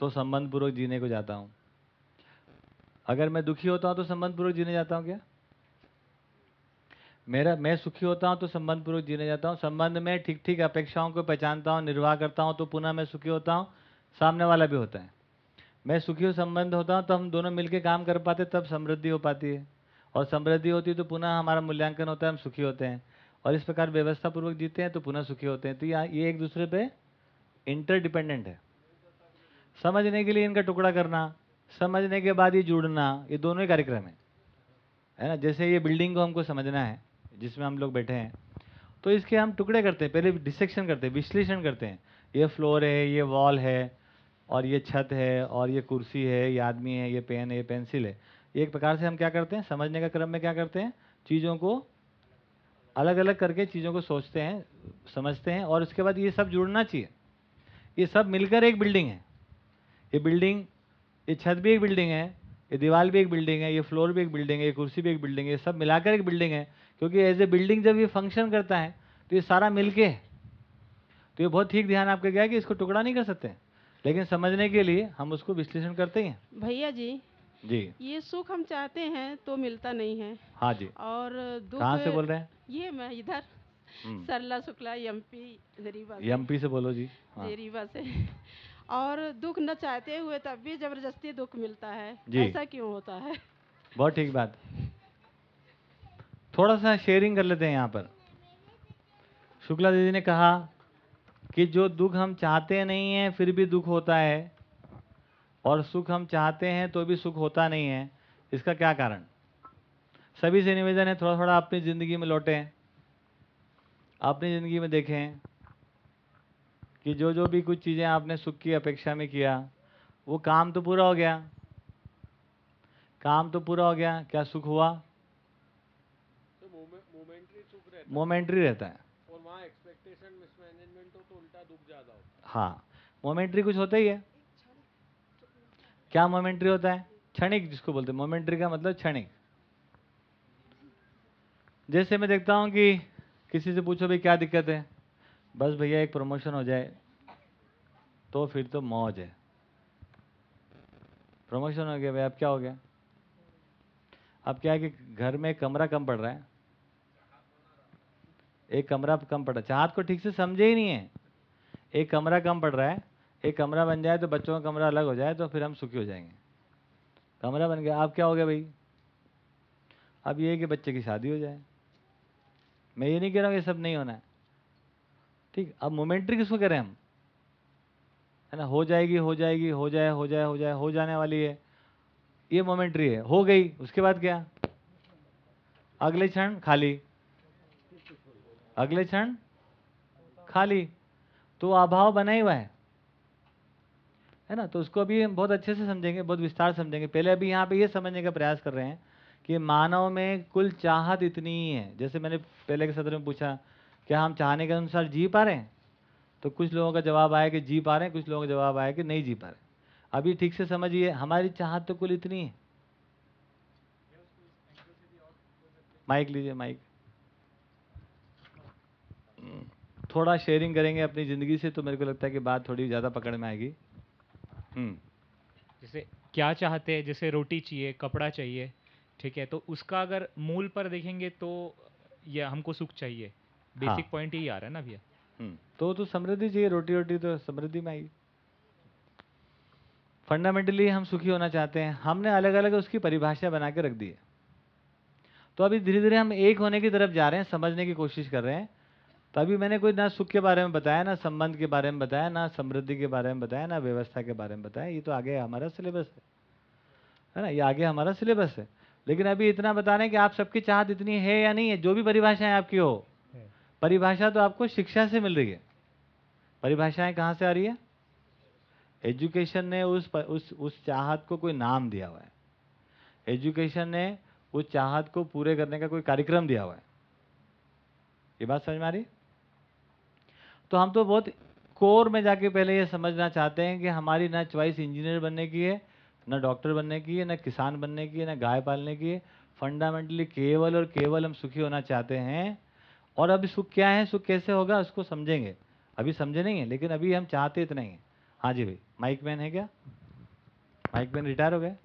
तो संबंध पूर्वक जीने को जाता हूँ। अगर मैं दुखी होता हूँ तो संबंध पूर्वक जीने जाता हूँ क्या? मेरा, मैं सुखी होता हूँ तो संबंध पूर्वक जीने जाता हूँ। संबंध में ठीक ठीक अपेक्षाओं को पहचानता हूँ, निर्वाह करता हूँ तो पुनः मैं सुखी होता हूँ। सामने वाला भी होता है। मैं सुखी संबंध होता हूँ तो हम दोनों मिलकर काम कर पाते, तब समृद्धि हो पाती है। और समृद्धि होती है तो पुनः हमारा मूल्यांकन होता है, हम सुखी होते हैं। और इस प्रकार व्यवस्था पूर्वक जीते हैं तो पुनः सुखी होते हैं। तो ये एक दूसरे पे इंटरडिपेंडेंट है। समझने के लिए इनका टुकड़ा करना, समझने के बाद ये जुड़ना, ये दोनों ही कार्यक्रम है। है ना? जैसे ये बिल्डिंग को हमको समझना है, जिसमें हम लोग बैठे हैं तो इसके हम टुकड़े करते हैं, पहले डिसेक्शन करते हैं, विश्लेषण करते हैं। ये फ्लोर है, ये वॉल है, और ये छत है, और ये कुर्सी है, ये आदमी है, ये पेन है, ये पेंसिल है। एक प्रकार से हम क्या करते हैं? समझने का क्रम में क्या करते हैं? चीज़ों को अलग अलग करके चीज़ों को सोचते हैं, समझते हैं, और उसके बाद ये सब जुड़ना चाहिए। ये सब मिलकर एक बिल्डिंग है। ये बिल्डिंग ये छत भी एक बिल्डिंग है ये दीवार भी एक बिल्डिंग है ये फ्लोर भी एक बिल्डिंग है ये कुर्सी भी एक बिल्डिंग है ये सब मिलाकर एक बिल्डिंग है। क्योंकि एज ए बिल्डिंग जब ये फ़ंक्शन करता है तो ये सारा मिलके है। तो ये बहुत ठीक ध्यान आपका गया कि इसको टुकड़ा नहीं कर सकते। लेकिन समझने के लिए हम उसको विश्लेषण करते हैं। भैया जी जी। ये सुख हम चाहते हैं तो मिलता नहीं है। हाँ जी। और कहाँ से बोल रहे हैं? ये मैं इधर। सरला शुक्ला एमपी रीवा से। एमपी से बोलो जी। हाँ। रीवा से। और दुख न चाहते हुए तब भी ज़बरदस्ती दुख मिलता है। ऐसा क्यों होता है? बहुत ठीक बात। थोड़ा सा शेयरिंग कर लेते हैं यहाँ पर। शुक्ला दीदी ने कहा कि जो दुख हम चाहते नहीं हैं फिर भी दुख होता है। और सुख हम चाहते हैं तो भी सुख होता नहीं है। इसका क्या कारण? सभी से निवेदन है थोड़ा थोड़ा अपनी ज़िंदगी में लौटें। अपनी ज़िंदगी में देखें कि जो जो भी कुछ चीज़ें आपने सुख की अपेक्षा में किया वो काम तो पूरा हो गया। काम तो पूरा हो गया क्या सुख हुआ? मोमेंट्री सुख रहता मोमेंट्री रहता है। है और वहाँ एक्सपेक्टेशन मिसमैनेजमेंट हो तो उल्टा दुख ज़्यादा होता हाँ। मोमेंट्री कुछ होता ही है। क्या मोमेंट्री होता है? क्षणिक जिसको बोलते हैं। मोमेंट्री का मतलब क्षणिक। जैसे मैं देखता हूँ कि किसी से पूछो, भाई, क्या दिक्कत है? बस भैया, एक प्रमोशन हो जाए तो फिर तो मौज है। प्रमोशन हो गया, भाई, अब क्या हो गया? अब क्या है कि घर में कमरा कम पड़ रहा है। एक कमरा कम पड़ रहा है। चाहत को ठीक से समझे ही नहीं है। एक कमरा कम पड़ रहा है, एक कमरा बन जाए तो बच्चों का कमरा अलग हो जाए तो फिर हम सुखी हो जाएँगे। कमरा बन गया, अब क्या हो गया, भाई? अब ये कि बच्चे की शादी हो जाए। मैं ये नहीं कह रहा हूँ ये सब नहीं होना है। ठीक, अब मोमेंट्री किसको कह रहे हैं हम? है ना, हो जाएगी हो जाएगी, हो जाए हो जाए हो जाए, हो जाने वाली है। ये मोमेंट्री है, हो गई, उसके बाद क्या? अगले क्षण खाली। अगले क्षण खाली। तो अभाव बना ही हुआ है। है ना तो उसको अभी हम बहुत अच्छे से समझेंगे, बहुत विस्तार समझेंगे। पहले अभी यहाँ पे ये समझने का प्रयास कर रहे हैं कि मानव में कुल चाहत इतनी ही है। जैसे मैंने पहले के सत्र में पूछा, क्या हम चाहने के अनुसार जी पा रहे हैं? तो कुछ लोगों का जवाब आया कि जी पा रहे हैं, कुछ लोगों का जवाब आया कि नहीं जी पा रहे। अभी ठीक से समझिए, हमारी चाहत तो कुल इतनी है। माइक लीजिए, माइक। थोड़ा शेयरिंग करेंगे अपनी ज़िंदगी से तो मेरे को लगता है कि बात थोड़ी ज़्यादा पकड़ में आएगी। हम्म। जैसे क्या चाहते हैं? जैसे रोटी चाहिए, कपड़ा चाहिए ठीक है तो उसका अगर मूल पर देखेंगे तो ये हमको सुख चाहिए। बेसिक हाँ। पॉइंट यही आ रहा है ना भैया? हम्म, तो तो समृद्धि चाहिए रोटी रोटी तो समृद्धि में आई। फंडामेंटली हम सुखी होना चाहते हैं। हमने अलग अलग उसकी परिभाषा बना के रख दी है। तो अभी धीरे धीरे हम एक होने की तरफ़ जा रहे हैं समझने की कोशिश कर रहे हैं। तो अभी मैंने कोई ना सुख के बारे में बताया ना संबंध के बारे में बताया ना समृद्धि के बारे में बताया ना व्यवस्था के बारे में बताया। ये तो आगे हमारा सिलेबस है। है ना? ये आगे हमारा सिलेबस है। लेकिन अभी इतना बता रहे हैं कि आप सबकी चाहत इतनी है या नहीं है जो भी परिभाषाएँ आपकी हो परिभाषा तो आपको शिक्षा से मिल रही है। परिभाषाएँ कहाँ से आ रही है? एजुकेशन ने उस प, उस उस चाहत को कोई नाम दिया हुआ है। एजुकेशन ने उस चाहत को पूरे करने का कोई कार्यक्रम दिया हुआ है। ये बात समझ में आ रही तो हम तो बहुत कोर में जाके पहले ये समझना चाहते हैं कि हमारी ना चॉइस इंजीनियर बनने की है ना डॉक्टर बनने की है ना किसान बनने की है ना गाय पालने की है। फंडामेंटली केवल और केवल हम सुखी होना चाहते हैं। और अभी सुख क्या है सुख कैसे होगा उसको समझेंगे। अभी समझे नहीं है लेकिन अभी हम चाहते इतना ही। हैं जी भाई माइक मैन है क्या? माइक मैन रिटायर हो गए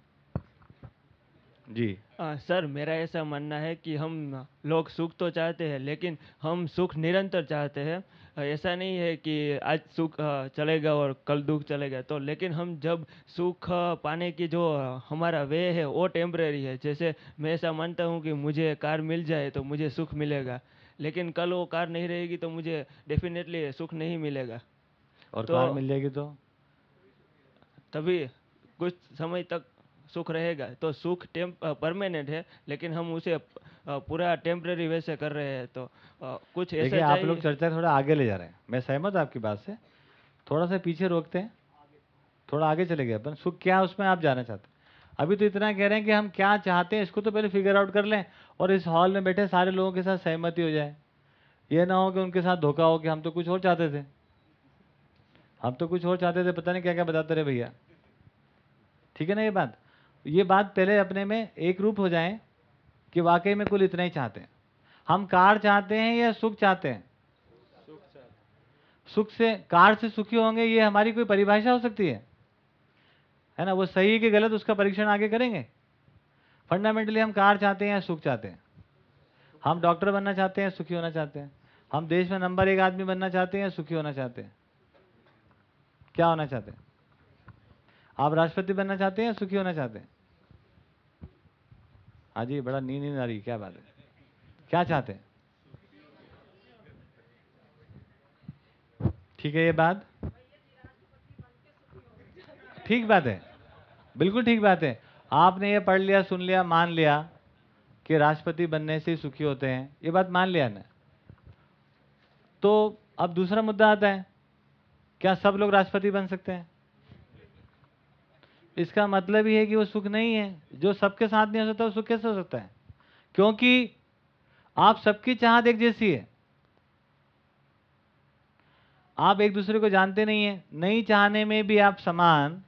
जी। आ, सर मेरा ऐसा मानना है कि हम लोग सुख तो चाहते हैं लेकिन हम सुख निरंतर चाहते हैं। ऐसा नहीं है कि आज सुख चलेगा और कल दुख चलेगा तो लेकिन हम जब सुख पाने की जो हमारा वे है वो टेम्प्रेरी है। जैसे मैं ऐसा मानता हूँ कि मुझे कार मिल जाए तो मुझे सुख मिलेगा लेकिन कल वो कार नहीं रहेगी तो मुझे डेफिनेटली सुख नहीं मिलेगा। और तो- कार मिल जाएगी तो? तभी कुछ समय तक सुख रहेगा। तो सुख टेम परमानेंट है लेकिन हम उसे पूरा टेम्प्रेरी वे से कर रहे हैं तो कुछ ऐसे आप लोग चर्चा थोड़ा आगे ले जा रहे हैं। मैं सहमत आपकी बात से। थोड़ा सा पीछे रोकते हैं। थोड़ा आगे चले गए अपन। सुख क्या उसमें आप जाना चाहते हैं? अभी तो इतना कह रहे हैं कि हम क्या चाहते हैं इसको तो पहले फिगर आउट कर लें और इस हॉल में बैठे सारे लोगों के साथ सहमति हो जाए। ये ना हो कि उनके साथ धोखा हो कि हम तो कुछ और चाहते थे। हम तो कुछ और चाहते थे पता नहीं क्या क्या बताते रहे भैया। ठीक है ना ये बात? ये बात पहले अपने में एक रूप हो जाए। कि वाकई में कुल इतना ही चाहते हैं। हम कार चाहते हैं या सुख चाहते हैं? सुख से, कार से सुखी होंगे, ये हमारी कोई परिभाषा हो सकती है? है ना? वो सही कि गलत, उसका परीक्षण आगे करेंगे। फंडामेंटली हम कार चाहते हैं या सुख चाहते हैं? हम डॉक्टर बनना चाहते हैं सुखी होना चाहते हैं? हम देश में नंबर एक आदमी बनना चाहते हैं या सुखी होना चाहते हैं? क्या होना चाहते हैं? आप राष्ट्रपति बनना चाहते हैं या सुखी होना चाहते हैं? हाँ जी, बड़ा नींद नींद आ रही, क्या बात है? क्या चाहते हैं? ठीक है, ये बात? ठीक बात है, बिल्कुल ठीक बात है। आपने ये पढ़ लिया, सुन लिया, मान लिया कि राष्ट्रपति बनने से ही सुखी होते हैं, ये बात मान लिया ना? तो अब दूसरा मुद्दा आता है, क्या सब लोग राष्ट्रपति बन सकते हैं? इसका मतलब ही है कि वो सुख नहीं है। जो सबके साथ नहीं हो सकता, वो सुख कैसे हो सकता है? क्योंकि आप सबकी चाहत एक जैसी है। आप एक दूसरे को जानते नहीं है। नहीं चाहने में भी आप समान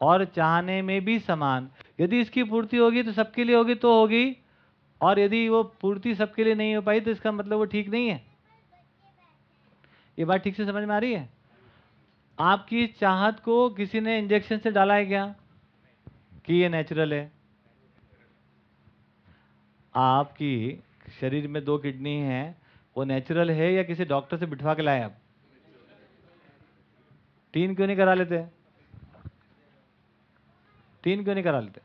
और चाहने में भी समान। यदि इसकी पूर्ति होगी तो सबके लिए होगी तो होगी। और यदि वो पूर्ति सबके लिए नहीं हो पाई तो इसका मतलब वो ठीक नहीं है। ये बात ठीक से समझ में आ रही है? आपकी चाहत को किसी ने इंजेक्शन से डाला है क्या? कि ये नेचुरल है? आपकी शरीर में दो किडनी है, वो नेचुरल है या किसी डॉक्टर से बिठवा के लाए आप? तीन क्यों नहीं करा लेते? तीन क्यों नहीं करा लेते?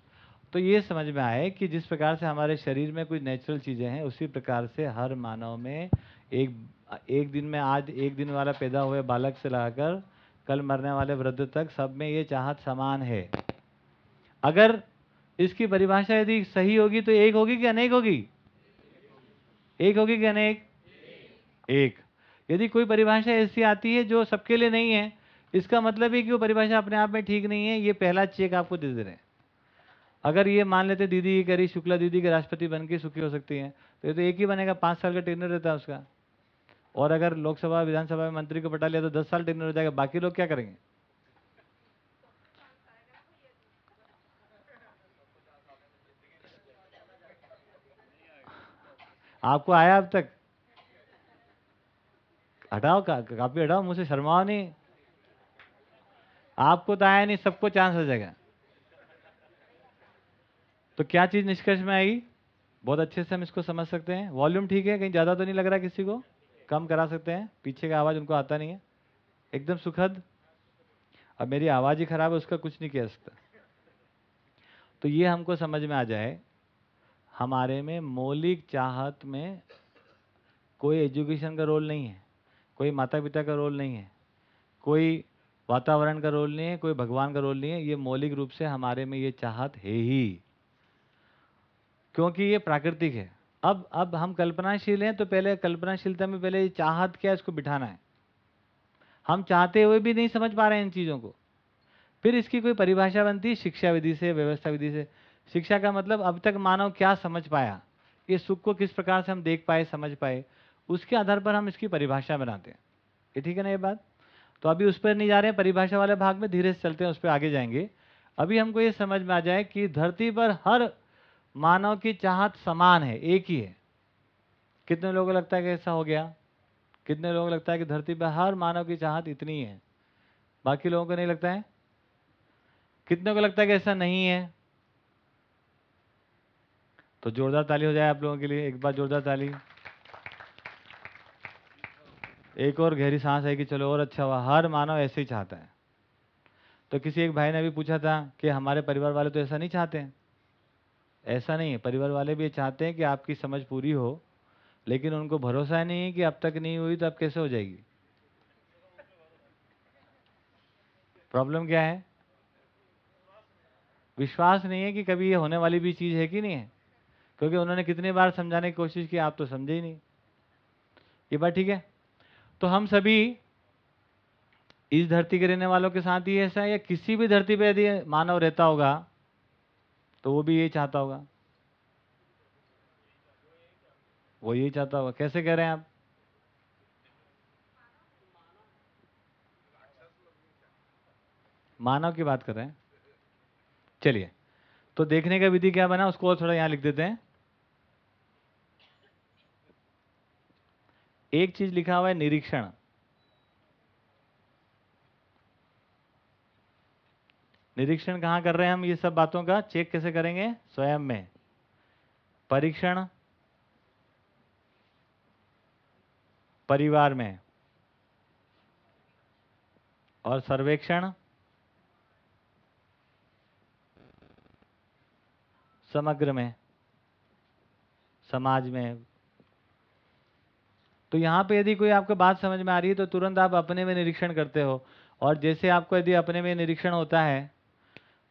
तो ये समझ में आए कि जिस प्रकार से हमारे शरीर में कुछ नेचुरल चीज़ें हैं, उसी प्रकार से हर मानव में एक एक दिन में आज एक दिन वाला पैदा हुए बालक से लगाकर कल मरने वाले वृद्ध तक सब में ये चाहत समान है। अगर इसकी परिभाषा यदि सही होगी तो एक होगी कि अनेक होगी? एक होगी कि अनेक? एक। यदि कोई परिभाषा ऐसी आती है जो सबके लिए नहीं है, इसका मतलब है कि वो परिभाषा अपने आप में ठीक नहीं है, ये पहला चेक आपको दे दे रहे हैं। अगर ये मान लेते दीदी ये करी, शुक्ला दीदी के राष्ट्रपति बन के सुखी हो सकती हैं तो ये तो एक ही बनेगा, पाँच साल का टेनर रहता है उसका। और अगर लोकसभा, विधानसभा में मंत्री को पटा लिया तो दस साल टेनर हो जाएगा, बाकी लोग क्या करेंगे? आपको आया अब तक? हटाओ का, कापी हटाओ मुझसे शर्माओ नहीं। आपको तो आया नहीं सबको चांस हो जाएगा तो क्या चीज़ निष्कर्ष में आएगी? बहुत अच्छे से हम इसको समझ सकते हैं। वॉल्यूम ठीक है कहीं ज़्यादा तो नहीं लग रहा किसी को? कम करा सकते हैं। पीछे का आवाज़ उनको आता नहीं है। एकदम सुखद। अब मेरी आवाज़ ही खराब है उसका कुछ नहीं कह सकता। तो ये हमको समझ में आ जाए हमारे में मौलिक चाहत में कोई एजुकेशन का रोल नहीं है, कोई माता पिता का रोल नहीं है, कोई वातावरण का रोल नहीं है, कोई भगवान का रोल नहीं है, ये मौलिक रूप से हमारे में ये चाहत है ही। क्योंकि ये प्राकृतिक है। अब अब हम कल्पनाशील हैं तो पहले कल्पनाशीलता में पहले ये चाहत क्या है, इसको बिठाना है। हम चाहते हुए भी नहीं समझ पा रहे हैं इन चीज़ों को। फिर इसकी कोई परिभाषा बनती है? शिक्षा विधि से, व्यवस्था विधि से। शिक्षा का मतलब अब तक मानव क्या समझ पाया? ये सुख को किस प्रकार से हम देख पाए, समझ पाए, उसके आधार पर हम इसकी परिभाषा बनाते हैं। ये ठीक है ना ये बात? तो अभी उस पर नहीं जा रहे हैं, परिभाषा वाले भाग में धीरे से चलते हैं, उस पर आगे जाएँगे। अभी हमको ये समझ में आ जाए कि धरती पर हर मानव की चाहत समान है, एक ही है। कितने लोगों को लगता है कि ऐसा हो गया? कितने लोगों को लगता है कि धरती पर हर मानव की चाहत इतनी है? बाकी लोगों को नहीं लगता है? कितने को लगता है कि ऐसा नहीं है? तो जोरदार ताली हो जाए आप लोगों के लिए। एक बार जोरदार ताली। एक और गहरी सांस है कि चलो और अच्छा हुआ। हर मानव ऐसे ही चाहता है। तो किसी एक भाई ने भी पूछा था कि हमारे परिवार वाले तो ऐसा नहीं चाहते ऐसा नहीं है। परिवार वाले भी ये चाहते हैं कि आपकी समझ पूरी हो, लेकिन उनको भरोसा नहीं है कि अब तक नहीं हुई तो अब कैसे हो जाएगी। प्रॉब्लम क्या है? विश्वास नहीं है कि कभी ये होने वाली भी चीज़ है कि नहीं है। क्योंकि उन्होंने कितनी बार समझाने की कोशिश की, आप तो समझे ही नहीं। ये बात ठीक है? तो हम सभी इस धरती के रहने वालों के साथ ही ऐसा है या किसी भी धरती पे यदि मानव रहता होगा तो वो भी यही चाहता होगा? वो यही चाहता होगा। कैसे कह रहे हैं आप? मानव की बात कर रहे हैं? चलिए। तो देखने का विधि क्या बना, उसको और थोड़ा यहाँ लिख देते हैं। एक चीज़ लिखा हुआ है, निरीक्षण। निरीक्षण कहाँ कर रहे हैं हम ये सब बातों का? चेक कैसे करेंगे? स्वयं में। परीक्षण। परिवार में। और सर्वेक्षण। समग्र में। समाज में। तो यहाँ पे यदि कोई आपको बात समझ में आ रही है तो तुरंत आप अपने में निरीक्षण करते हो। और जैसे आपको यदि अपने में निरीक्षण होता है,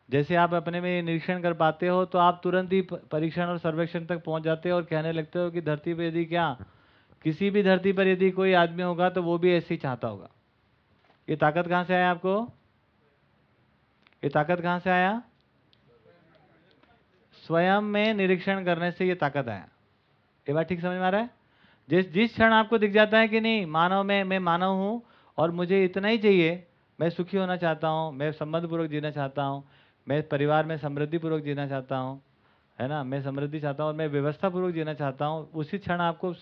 जैसे आप अपने में निरीक्षण कर पाते हो तो आप तुरंत ही परीक्षण और सर्वेक्षण तक पहुँच जाते हो और कहने लगते हो कि धरती पर यदि क्या किसी भी धरती पर यदि कोई आदमी होगा तो वो भी ऐसे ही चाहता होगा। ये ताकत कहाँ से आया आपको? ये ताकत कहाँ से आया? स्वयं में निरीक्षण करने से ये ताकत आया। ये बात ठीक समझ में आ रहा है? जिस जिस क्षण आपको दिख जाता है कि नहीं मानव में मैं मानव हूँ और मुझे इतना ही चाहिए मैं सुखी होना चाहता हूँ मैं संबंध पूर्वक जीना चाहता हूँ मैं परिवार में समृद्धि पूर्वक जीना चाहता हूँ है ना? मैं समृद्धि चाहता हूँ और मैं व्यवस्था पूर्वक जीना चाहता हूँ उसी क्षण आपको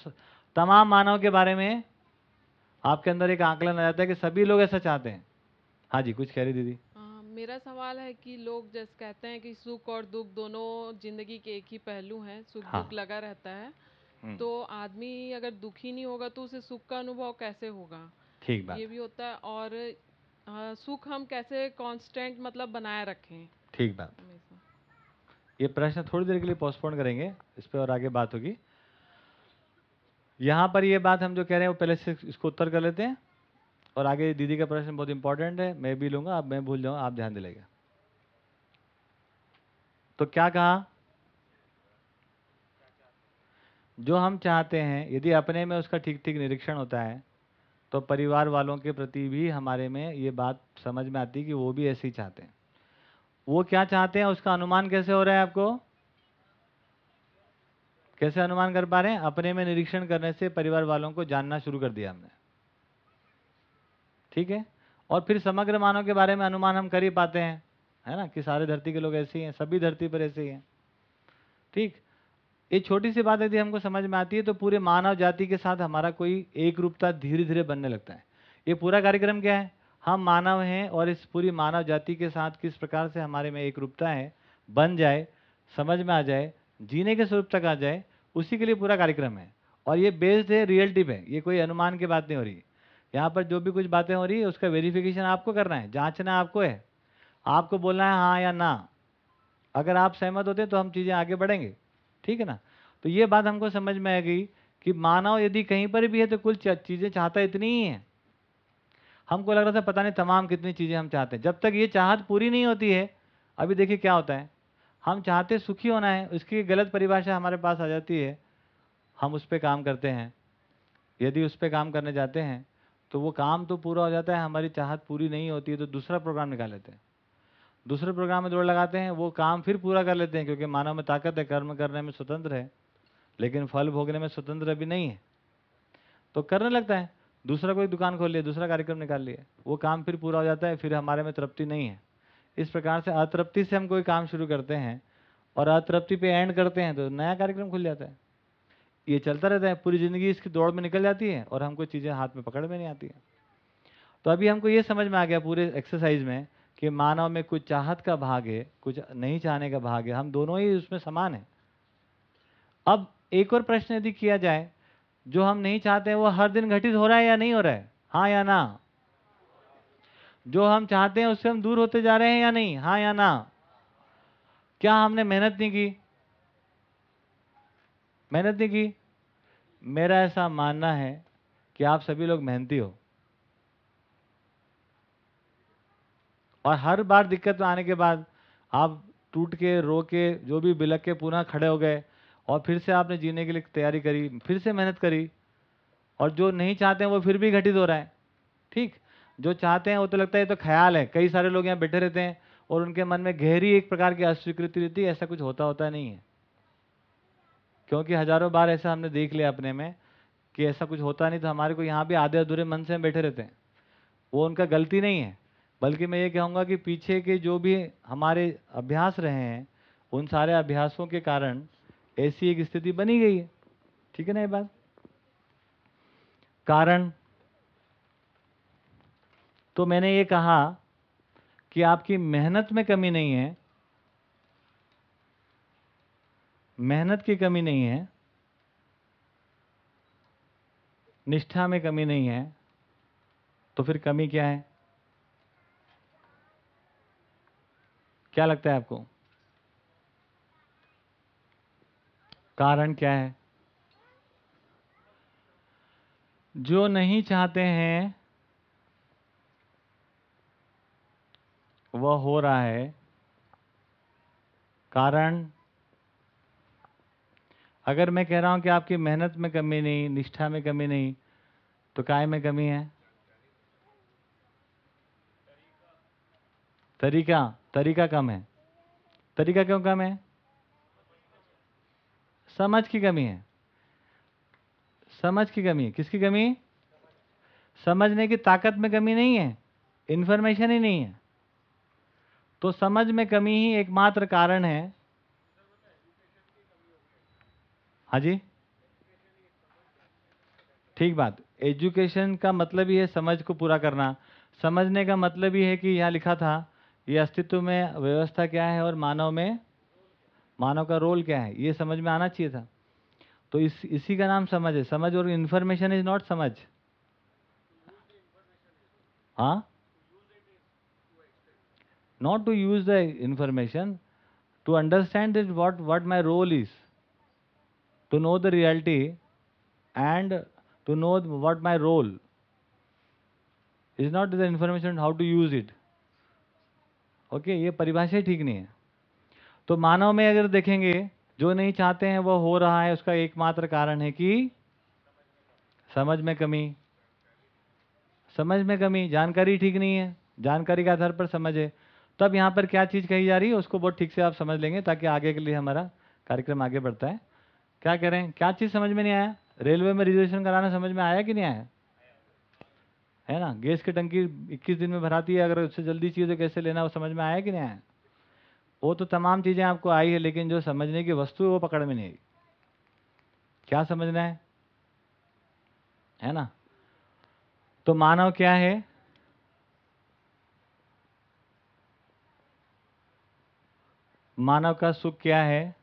तमाम मानव के बारे में आपके अंदर एक आंकलन आ जाता है कि सभी लोग ऐसा चाहते हैं। हाँ जी कुछ कह रही दीदी। मेरा सवाल है कि लोग जैसे कहते हैं कि सुख और दुख दोनों ज़िंदगी के एक ही पहलू हैं सुख हाँ। दुख लगा रहता है। तो आदमी अगर दुखी नहीं होगा तो उसे सुख का अनुभव कैसे होगा? ठीक बात। ये भी होता है और हाँ, सुख हम कैसे कांस्टेंट मतलब बनाए रखें? ठीक बात। ये प्रश्न थोड़ी देर के लिए पोस्टपोन करेंगे इस पर और आगे बात होगी। यहाँ पर ये बात हम जो कह रहे हैं वो पहले से इसको उत्तर कर लेते हैं। और आगे दीदी का प्रश्न बहुत इंपॉर्टेंट है मैं भी लूँगा अब मैं भूल जाऊँ आप ध्यान दिलाइएगा। तो क्या कहा? जो हम चाहते हैं, यदि अपने में उसका ठीक ठीक निरीक्षण होता है तो परिवार वालों के प्रति भी हमारे में ये बात समझ में आती है कि वो भी ऐसे ही चाहते हैं। वो क्या चाहते हैं, उसका अनुमान कैसे हो रहा है आपको? कैसे अनुमान कर पा रहे हैं? अपने में निरीक्षण करने से परिवार वालों को जानना शुरू कर दिया हमने। ठीक है? और फिर समग्र मानव के बारे में अनुमान हम कर ही पाते हैं, है ना? कि सारे धरती के लोग ऐसे ही हैं, सभी धरती पर ऐसे ही हैं। ठीक? ये छोटी सी बात यदि हमको समझ में आती है तो पूरे मानव जाति के साथ हमारा कोई एक रूपता धीरे धीरे बनने लगता है। ये पूरा कार्यक्रम क्या है? हम मानव हैं और इस पूरी मानव जाति के साथ किस प्रकार से हमारे में एक रूपता है, बन जाए, समझ में आ जाए, जीने के स्वरूप तक आ जाए, उसी के लिए पूरा कार्यक्रम है। और ये बेस्ड है रियलिटी पे ये कोई अनुमान की बात नहीं हो रही। यहाँ पर जो भी कुछ बातें हो रही है, उसका वेरिफिकेशन आपको करना है, जांचना आपको है। आपको बोलना है हाँ या ना। अगर आप सहमत होते तो हम चीज़ें आगे बढ़ेंगे। ठीक है ना? तो ये बात हमको समझ में आ गई कि मानव यदि कहीं पर भी है तो कुल चीज़ें चाहता इतनी ही है। हमको लग रहा था पता नहीं तमाम कितनी चीज़ें हम चाहते हैं। जब तक ये चाहत पूरी नहीं होती है, अभी देखिए क्या होता है। हम चाहते सुखी होना है, उसकी गलत परिभाषा हमारे पास आ जाती है। हम उस पर काम करते हैं। यदि उस पर काम करने जाते हैं तो वो काम तो पूरा हो जाता है, हमारी चाहत पूरी नहीं होती है तो दूसरा प्रोग्राम निकाल लेते हैं। दूसरे प्रोग्राम में दौड़ लगाते हैं, वो काम फिर पूरा कर लेते हैं, क्योंकि मानव में ताकत है, कर्म करने में स्वतंत्र है, लेकिन फल भोगने में स्वतंत्र अभी नहीं है। तो करने लगता है, दूसरा कोई दुकान खोल लिया, दूसरा कार्यक्रम निकाल लिया, वो काम फिर पूरा हो जाता है, फिर हमारे में तृप्ति नहीं है। इस प्रकार से अतृप्ति से हम कोई काम शुरू करते हैं, और अतृप्ति पे एंड करते हैं तो नया कार्यक्रम खुल जाता है। ये चलता रहता है, पूरी ज़िंदगी इसकी दौड़ में निकल जाती है, और हमको चीज़ें हाथ में पकड़ में नहीं आती हैं। तो अभी हमको ये समझ में आ गया, पूरे एक्सरसाइज में कि मानव में कुछ चाहत का भाग है, कुछ नहीं चाहने का भाग है, हम दोनों ही उसमें समान हैं। अब एक और प्रश्न यदि किया जाए, जो हम नहीं चाहते हैं, वो हर दिन घटित हो रहा है या नहीं हो रहा है? हाँ या ना? जो हम चाहते हैं, उससे हम दूर होते जा रहे हैं या नहीं? हाँ या ना? क्या हमने मेहनत नहीं की? मेहनत नहीं की? मेरा ऐसा मानना है कि आप सभी लोग मेहनती हो। और हर बार दिक्कत में आने के बाद आप टूट के, रो के, जो भी बिलक के पुनः खड़े हो गए और फिर से आपने जीने के लिए तैयारी करी, फिर से मेहनत करी और जो नहीं चाहते हैं वो फिर भी घटित हो रहा है। ठीक? जो चाहते हैं वो तो लगता है ये तो ख्याल है। कई सारे लोग यहाँ बैठे रहते हैं और उनके मन में गहरी एक प्रकार की अस्वीकृति रहती है, ऐसा कुछ होता होता नहीं है। क्योंकि हज़ारों बार ऐसा हमने देख लिया अपने में कि ऐसा कुछ होता नहीं तो हमारे को यहाँ भी आधे अधूरे मन से बैठे रहते हैं। वो उनका गलती नहीं है। बल्कि मैं ये कहूँगा कि पीछे के जो भी हमारे अभ्यास रहे हैं, उन सारे अभ्यासों के कारण ऐसी एक स्थिति बनी गई है। ठीक है ना ये बात? कारण? तो मैंने ये कहा कि आपकी मेहनत में कमी नहीं है। मेहनत की कमी नहीं है। निष्ठा में कमी नहीं है। तो फिर कमी क्या है? क्या लगता है आपको? कारण क्या है? जो नहीं चाहते हैं, वह हो रहा है। कारण? अगर मैं कह रहा हूँ कि आपकी मेहनत में कमी नहीं, निष्ठा में कमी नहीं तो काय में कमी है? तरीका। तरीका कम है। तरीका क्यों कम है? समझ की कमी है। समझ की कमी है। किसकी कमी? समझने की ताकत में कमी नहीं है। इन्फॉर्मेशन ही नहीं है। तो समझ में कमी ही एकमात्र कारण है। हाँ जी? ठीक बात। एजुकेशन का मतलब ही है समझ को पूरा करना। समझने का मतलब ही है कि यहाँ लिखा था ये अस्तित्व में व्यवस्था क्या है और मानव में, मानव का रोल क्या है? ये समझ में आना चाहिए था। तो इस, इसी का नाम समझ है। समझ और इन्फॉर्मेशन इज़ नॉट समझ। हाँ? Not to use the information to understand is what what my role is to know the reality and to know what my role is not the information how to use it okay, ये परिभाषा ठीक नहीं है। तो मानव में अगर देखेंगे, जो नहीं चाहते हैं, वो हो रहा है, उसका एकमात्र कारण है कि समझ में कमी। समझ में कमी, जानकारी ठीक नहीं है, जानकारी के आधार पर समझ। है तब यहाँ पर क्या चीज़ कही जा रही है, उसको बहुत ठीक से आप समझ लेंगे, ताकि आगे के लिए हमारा कार्यक्रम आगे बढ़ता है। क्या हैं? क्या चीज़ समझ में नहीं आया? रेलवे में रिजर्वेशन कराना समझ में आया कि नहीं आया? है ना? गैस की टंकी 21 दिन में भराती है, अगर उससे जल्दी चाहिए तो कैसे लेना? वो समझ में आया कि नहीं आया? वो तो तमाम चीज़ें आपको आई है, लेकिन जो समझने की वस्तु है, वो पकड़ में नहीं क्या समझना है? है ना? तो मानव क्या है? मानव का सुख क्या है?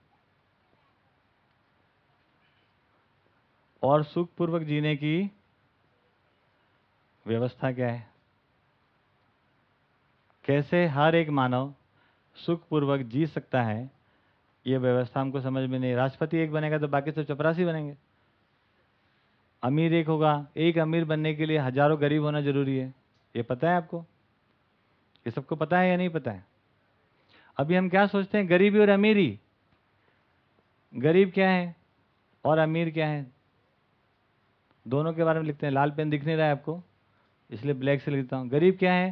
और सुखपूर्वक जीने की व्यवस्था क्या है? कैसे हर एक मानव सुखपूर्वक जी सकता है, ये व्यवस्था हमको समझ में नहीं। राष्ट्रपति एक बनेगा तो बाकी सब चपरासी बनेंगे। अमीर एक होगा, एक अमीर बनने के लिए हज़ारों गरीब होना ज़रूरी है। ये पता है आपको? ये सबको पता है या नहीं पता है? अभी हम क्या सोचते हैं? गरीबी और अमीरी। गरीब क्या है और अमीर क्या है? दोनों के बारे में लिखते हैं। लाल पेन दिख नहीं रहा है आपको? इसलिए ब्लैक से लिखता हूँ। गरीब क्या है?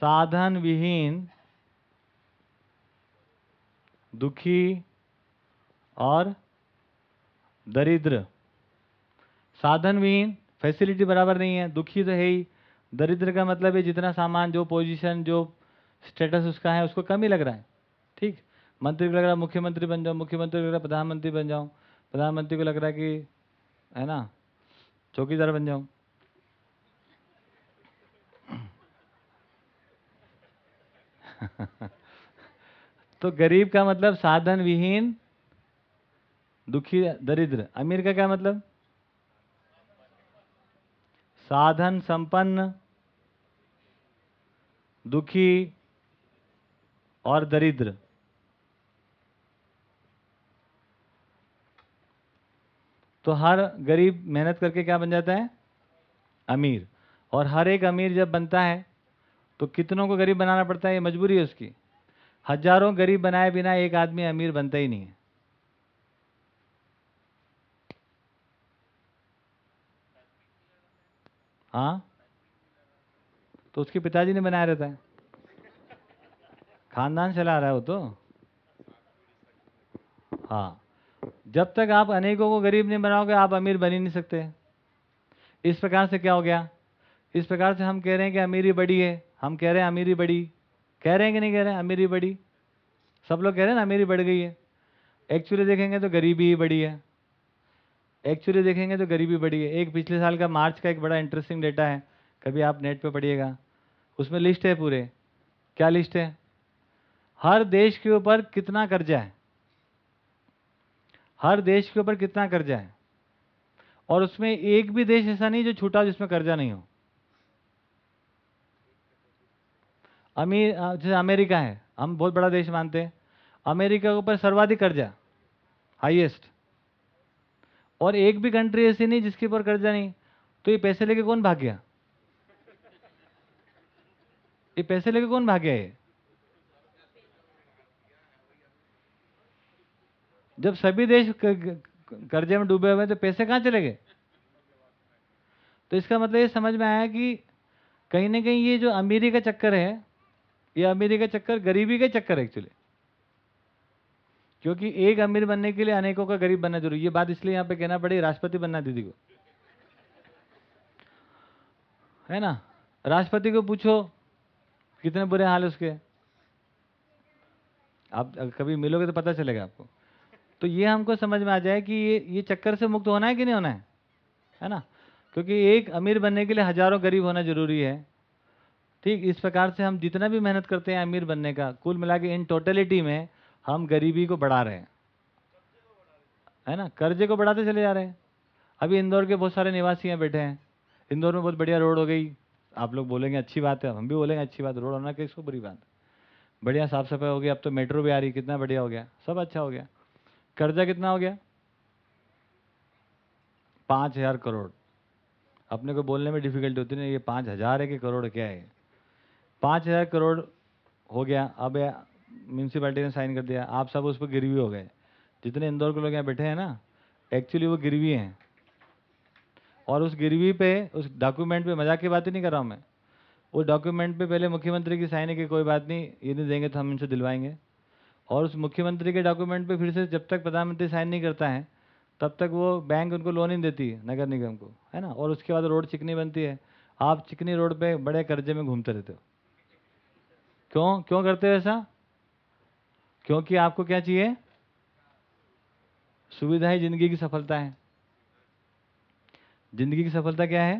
साधन विहीन दुखी और दरिद्र। साधन विहीन फैसिलिटी बराबर नहीं है, दुखी तो है ही। दरिद्र का मतलब है जितना सामान, जो पोजीशन जो स्टेटस उसका है, उसको कम ही लग रहा है। ठीक? मंत्री को लग रहा है मुख्यमंत्री बन जाओ, मुख्यमंत्री को लग रहा है प्रधानमंत्री बन जाऊँ प्रधानमंत्री को लग रहा है कि, है ना, चौकीदार बन जाऊँ तो गरीब का मतलब साधन विहीन दुखी, दरिद्र। अमीर का क्या मतलब? साधन संपन्न, दुखी और दरिद्र। तो हर गरीब मेहनत करके क्या बन जाता है? अमीर। और हर एक अमीर जब बनता है तो कितनों को गरीब बनाना पड़ता है? ये मजबूरी है उसकी। हज़ारों गरीब बनाए बिना एक आदमी अमीर बनता ही नहीं है। हाँ? तो उसके पिताजी ने बनाया रहता है। खानदान चला रहा है वो तो। हाँ। जब तक आप अनेकों को गरीब नहीं बनाओगे, आप अमीर बन ही नहीं सकते। इस प्रकार से क्या हो गया? इस प्रकार से हम कह रहे हैं कि अमीरी बड़ी है। हम कह रहे हैं, अमीरी बड़ी। कह रहे हैं कि नहीं कह रहे हैं? अमीरी बड़ी। सब लोग कह रहे हैं ना अमीरी बढ़ गई है। एक्चुअली देखेंगे तो गरीबी ही बड़ी है। एक्चुअली देखेंगे तो गरीबी बढ़ी है। एक पिछले साल का मार्च का एक बड़ा इंटरेस्टिंग डेटा है। कभी आप नेट पे पढ़िएगा। उसमें लिस्ट है पूरे। क्या लिस्ट है? हर देश के ऊपर कितना कर्जा है? हर देश के ऊपर कितना कर्जा है? और उसमें एक भी देश ऐसा नहीं जो छूटा जिसमें कर्जा नहीं हो। अमीर जैसे अमेरिका है, हम बहुत बड़ा देश मानते हैं। अमेरिका के ऊपर सर्वाधिक कर्जा हाईएस्ट और एक भी कंट्री ऐसी नहीं जिसके ऊपर कर्जा नहीं। तो ये पैसे लेके कौन भाग गया? ये पैसे लेके कौन भाग गया ये? जब सभी देश कर्जे में डूबे हुए तो पैसे कहाँ चले गए? तो इसका मतलब ये समझ में आया कि कहीं ना कहीं ये जो अमीरी का चक्कर है ये अमीरी का चक्कर, गरीबी का चक्कर एक्चुअली क्योंकि एक अमीर बनने के लिए अनेकों का गरीब बनना ज़रूरी ये बात इसलिए यहाँ पे कहना पड़ी, राष्ट्रपति बनना दीदी को। है ना? राष्ट्रपति को पूछो, कितने बुरे हाल उसके? आप कभी मिलोगे तो पता चलेगा आपको। तो ये हमको समझ में आ जाए कि ये ये चक्कर से मुक्त होना है कि नहीं होना है? है ना? क्योंकि एक अमीर बनने के लिए हज़ारों गरीब होना ज़रूरी है। ठीक, इस प्रकार से हम जितना भी मेहनत करते हैं अमीर बनने का, कुल मिला के इन टोटलिटी में हम गरीबी को बढ़ा रहे हैं। है ना? कर्जे को बढ़ाते चले जा रहे हैं। अभी इंदौर के बहुत सारे निवासी यहाँ बैठे हैं। इंदौर में बहुत बढ़िया रोड हो गई। आप लोग बोलेंगे अच्छी बात है, हम भी बोलेंगे अच्छी बात, रोड होना किसको बुरी बात? बढ़िया साफ़ सफ़ाई हो गई, अब तो मेट्रो भी आ रही, कितना बढ़िया हो गया, सब अच्छा हो गया। कर्जा कितना हो गया? पाँच हज़ार करोड़। अपने को बोलने में डिफिकल्टी होती है ये पाँच हज़ार है कि करोड़ क्या है? पाँच हज़ार करोड़ हो गया, अब म्यूनसिपैलिटी ने साइन कर दिया, आप सब उस पर गिरवी हो गए। जितने इंदौर के लोग यहाँ बैठे हैं ना एक्चुअली वो गिरवी हैं। और उस गिरवी पे, उस डॉक्यूमेंट पे मज़ाक की बात ही नहीं कर रहा हूँ मैं। उस डॉक्यूमेंट पे पहले मुख्यमंत्री की साइन है कि कोई बात नहीं, ये नहीं देंगे तो हम इनसे दिलवाएँगे। और उस मुख्यमंत्री के डॉक्यूमेंट पे फिर से जब तक प्रधानमंत्री साइन नहीं करता है, तब तक वो बैंक उनको लोन ही देती है नगर निगम को, है ना? और उसके बाद रोड चिकनी बनती है। आप चिकनी रोड पर बड़े कर्जे में घूमते रहते हो। क्यों क्यों करते हो ऐसा? क्योंकि आपको क्या चाहिए? सुविधा ही, ज़िंदगी की सफलता है। ज़िंदगी की सफलता क्या है?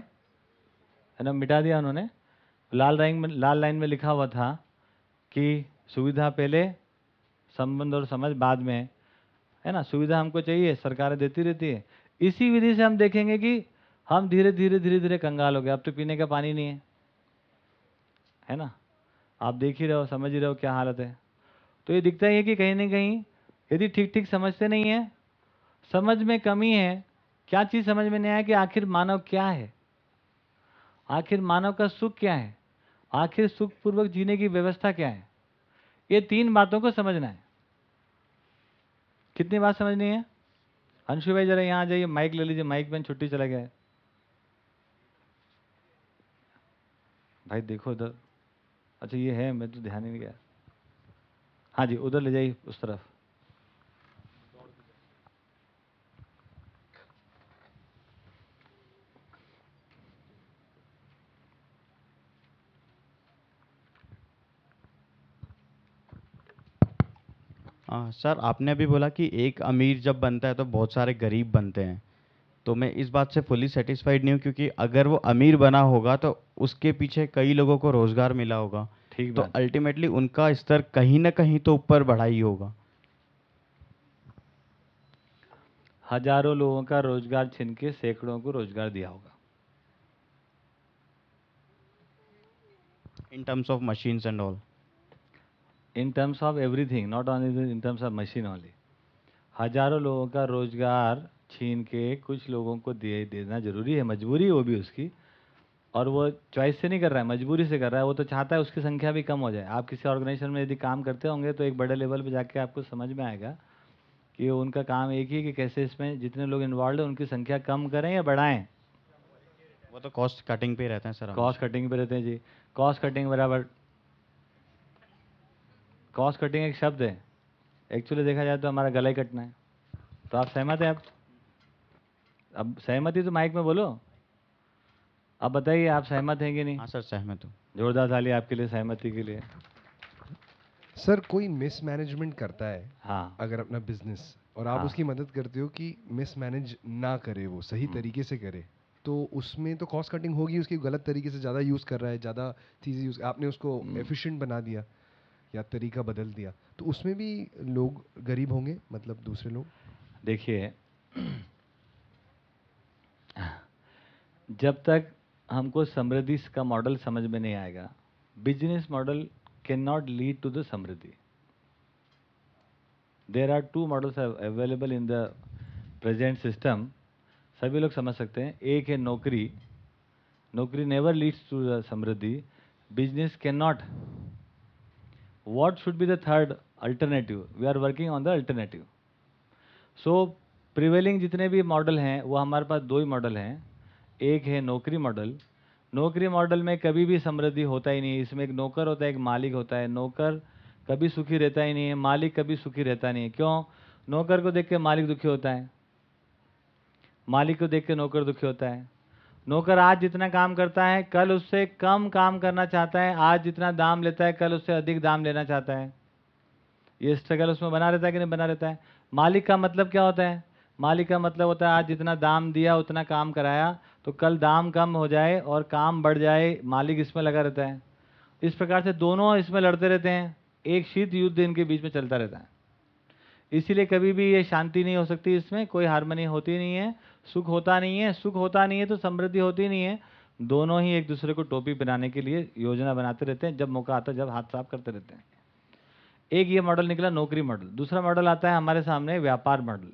है ना, मिटा दिया उन्होंने। लाल लाइन में, लाल लाइन में लिखा हुआ था कि सुविधा पहले, संबंध और समझ बाद में है ना, सुविधा हमको चाहिए, सरकारें देती रहती है। इसी विधि से हम देखेंगे कि हम धीरे धीरे धीरे धीरे कंगाल हो गए। अब तो पीने का पानी नहीं है। है ना? आप देख ही रहे समझ ही रहे क्या हालत है। तो ये दिखता ही है कि कहीं ना कहीं यदि ठीक ठीक समझते नहीं है, समझ में कमी है, क्या चीज़ समझ में नहीं आया कि आखिर मानव क्या है? आखिर मानव का सुख क्या है? आखिर सुख पूर्वक जीने की व्यवस्था क्या है? ये तीन बातों को समझना है। कितनी बात समझनी है? अंशु भाई जरा यहाँ आ जाइए, माइक ले लीजिए, माइक में छुट्टी चला गया भाई देखो उधर अच्छा ये है मैं तो ध्यान ही नहीं गया। हाँ जी उधर ले जाइए उस तरफ़। आ, सर आपने अभी बोला कि एक अमीर जब बनता है तो बहुत सारे गरीब बनते हैं। तो मैं इस बात से फुली सेटिस्फाइड नहीं हूँ क्योंकि अगर वो अमीर बना होगा तो उसके पीछे कई लोगों को रोज़गार मिला होगा। ठीक तो अल्टीमेटली उनका स्तर कहीं ना कहीं तो ऊपर बढ़ा ही होगा। हज़ारों लोगों का रोज़गार छीन के सैकड़ों को रोज़गार दिया होगा। In terms of machines and all in terms of everything not only in terms of machine only हज़ारों लोगों का रोज़गार छीन के कुछ लोगों को दे देना ज़रूरी है। मजबूरी है वो भी उसकी। और वो चॉइस से नहीं कर रहा है मजबूरी से कर रहा है। वो तो चाहता है उसकी संख्या भी कम हो जाए। आप किसी ऑर्गेनाइजेशन में यदि काम करते होंगे तो एक बड़े लेवल पर जाके आपको समझ में आएगा कि उनका काम एक ही है कि कैसे इसमें जितने लोग इन्वॉल्व हैं उनकी संख्या कम करें या बढ़ाएँ। वो तो कॉस्ट कटिंग पे रहते हैं सर कॉस्ट कटिंग पे रहते हैं जी। कॉस्ट कटिंग बराबर कॉस्ट कटिंग एक शब्द है। एक्चुअली देखा जाए तो हमारा गला ही कटना है। तो आप सहमत हैं आप? अब सहमति तो माइक में बोलो। अब बताइए आप सहमत हैं कि नहीं? हाँ सर सहमत हूँ। जोरदार ताली आपके लिए सहमति के लिए। सर कोई मिसमैनेजमेंट करता है हाँ। अगर अपना बिज़नेस और आप हाँ। उसकी मदद करते हो कि मिसमैनेज ना करे वो सही तरीके से करे तो उसमें तो कॉस्ट कटिंग होगी उसकी गलत तरीके से ज़्यादा यूज़ कर रहा है ज़्यादा चीज़ें यूज़ आपने उसको एफिशिएंट बना दिया या तरीका बदल दिया तो उसमें भी लोग गरीब होंगे मतलब दूसरे लोग? देखिए जब तक हमको समृद्धि का मॉडल समझ में नहीं आएगा business model can not lead to the Samriddhi there are two models available in the present system सभी लोग समझ सकते हैं, एक है नौकरी। नौकरी never leads to the Samriddhi. Business can not what should be the third alternative? We are working on the alternative so prevailing जितने भी मॉडल हैं, वो हमारे पास दो ही मॉडल हैं। एक है नौकरी मॉडल। नौकरी मॉडल में कभी भी समृद्धि होता ही नहीं, इसमें एक नौकर होता है, एक मालिक होता है। नौकर कभी सुखी रहता ही नहीं है, मालिक कभी सुखी रहता नहीं है। क्यों? नौकर को देख के मालिक दुखी होता है। मालिक को देख के नौकर दुखी होता है। नौकर आज जितना काम करता है, कल उससे कम काम करना चाहता है। आज जितना दाम लेता है, कल उससे अधिक दाम लेना चाहता है। ये स्ट्रगल उसमें बना रहता है कि नहीं बना रहता है? मालिक का मतलब क्या होता है? मालिक का मतलब होता है, आज जितना दाम दिया, उतना काम कराया तो कल दाम कम हो जाए और काम बढ़ जाए, मालिक इसमें लगा रहता है। इस प्रकार से दोनों इसमें लड़ते रहते हैं, एक शीत युद्ध इनके बीच में चलता रहता है। इसीलिए कभी भी ये शांति नहीं हो सकती इसमें, कोई हारमोनी होती नहीं है, सुख होता नहीं है, सुख होता नहीं है तो समृद्धि होती नहीं है। दोनों ही एक दूसरे को टोपी बनाने के लिए योजना बनाते रहते हैं, जब मौका आता है, जब हाथ साफ़ करते रहते हैं। एक ये मॉडल निकला, नौकरी मॉडल। दूसरा मॉडल आता है हमारे सामने, व्यापार मॉडल।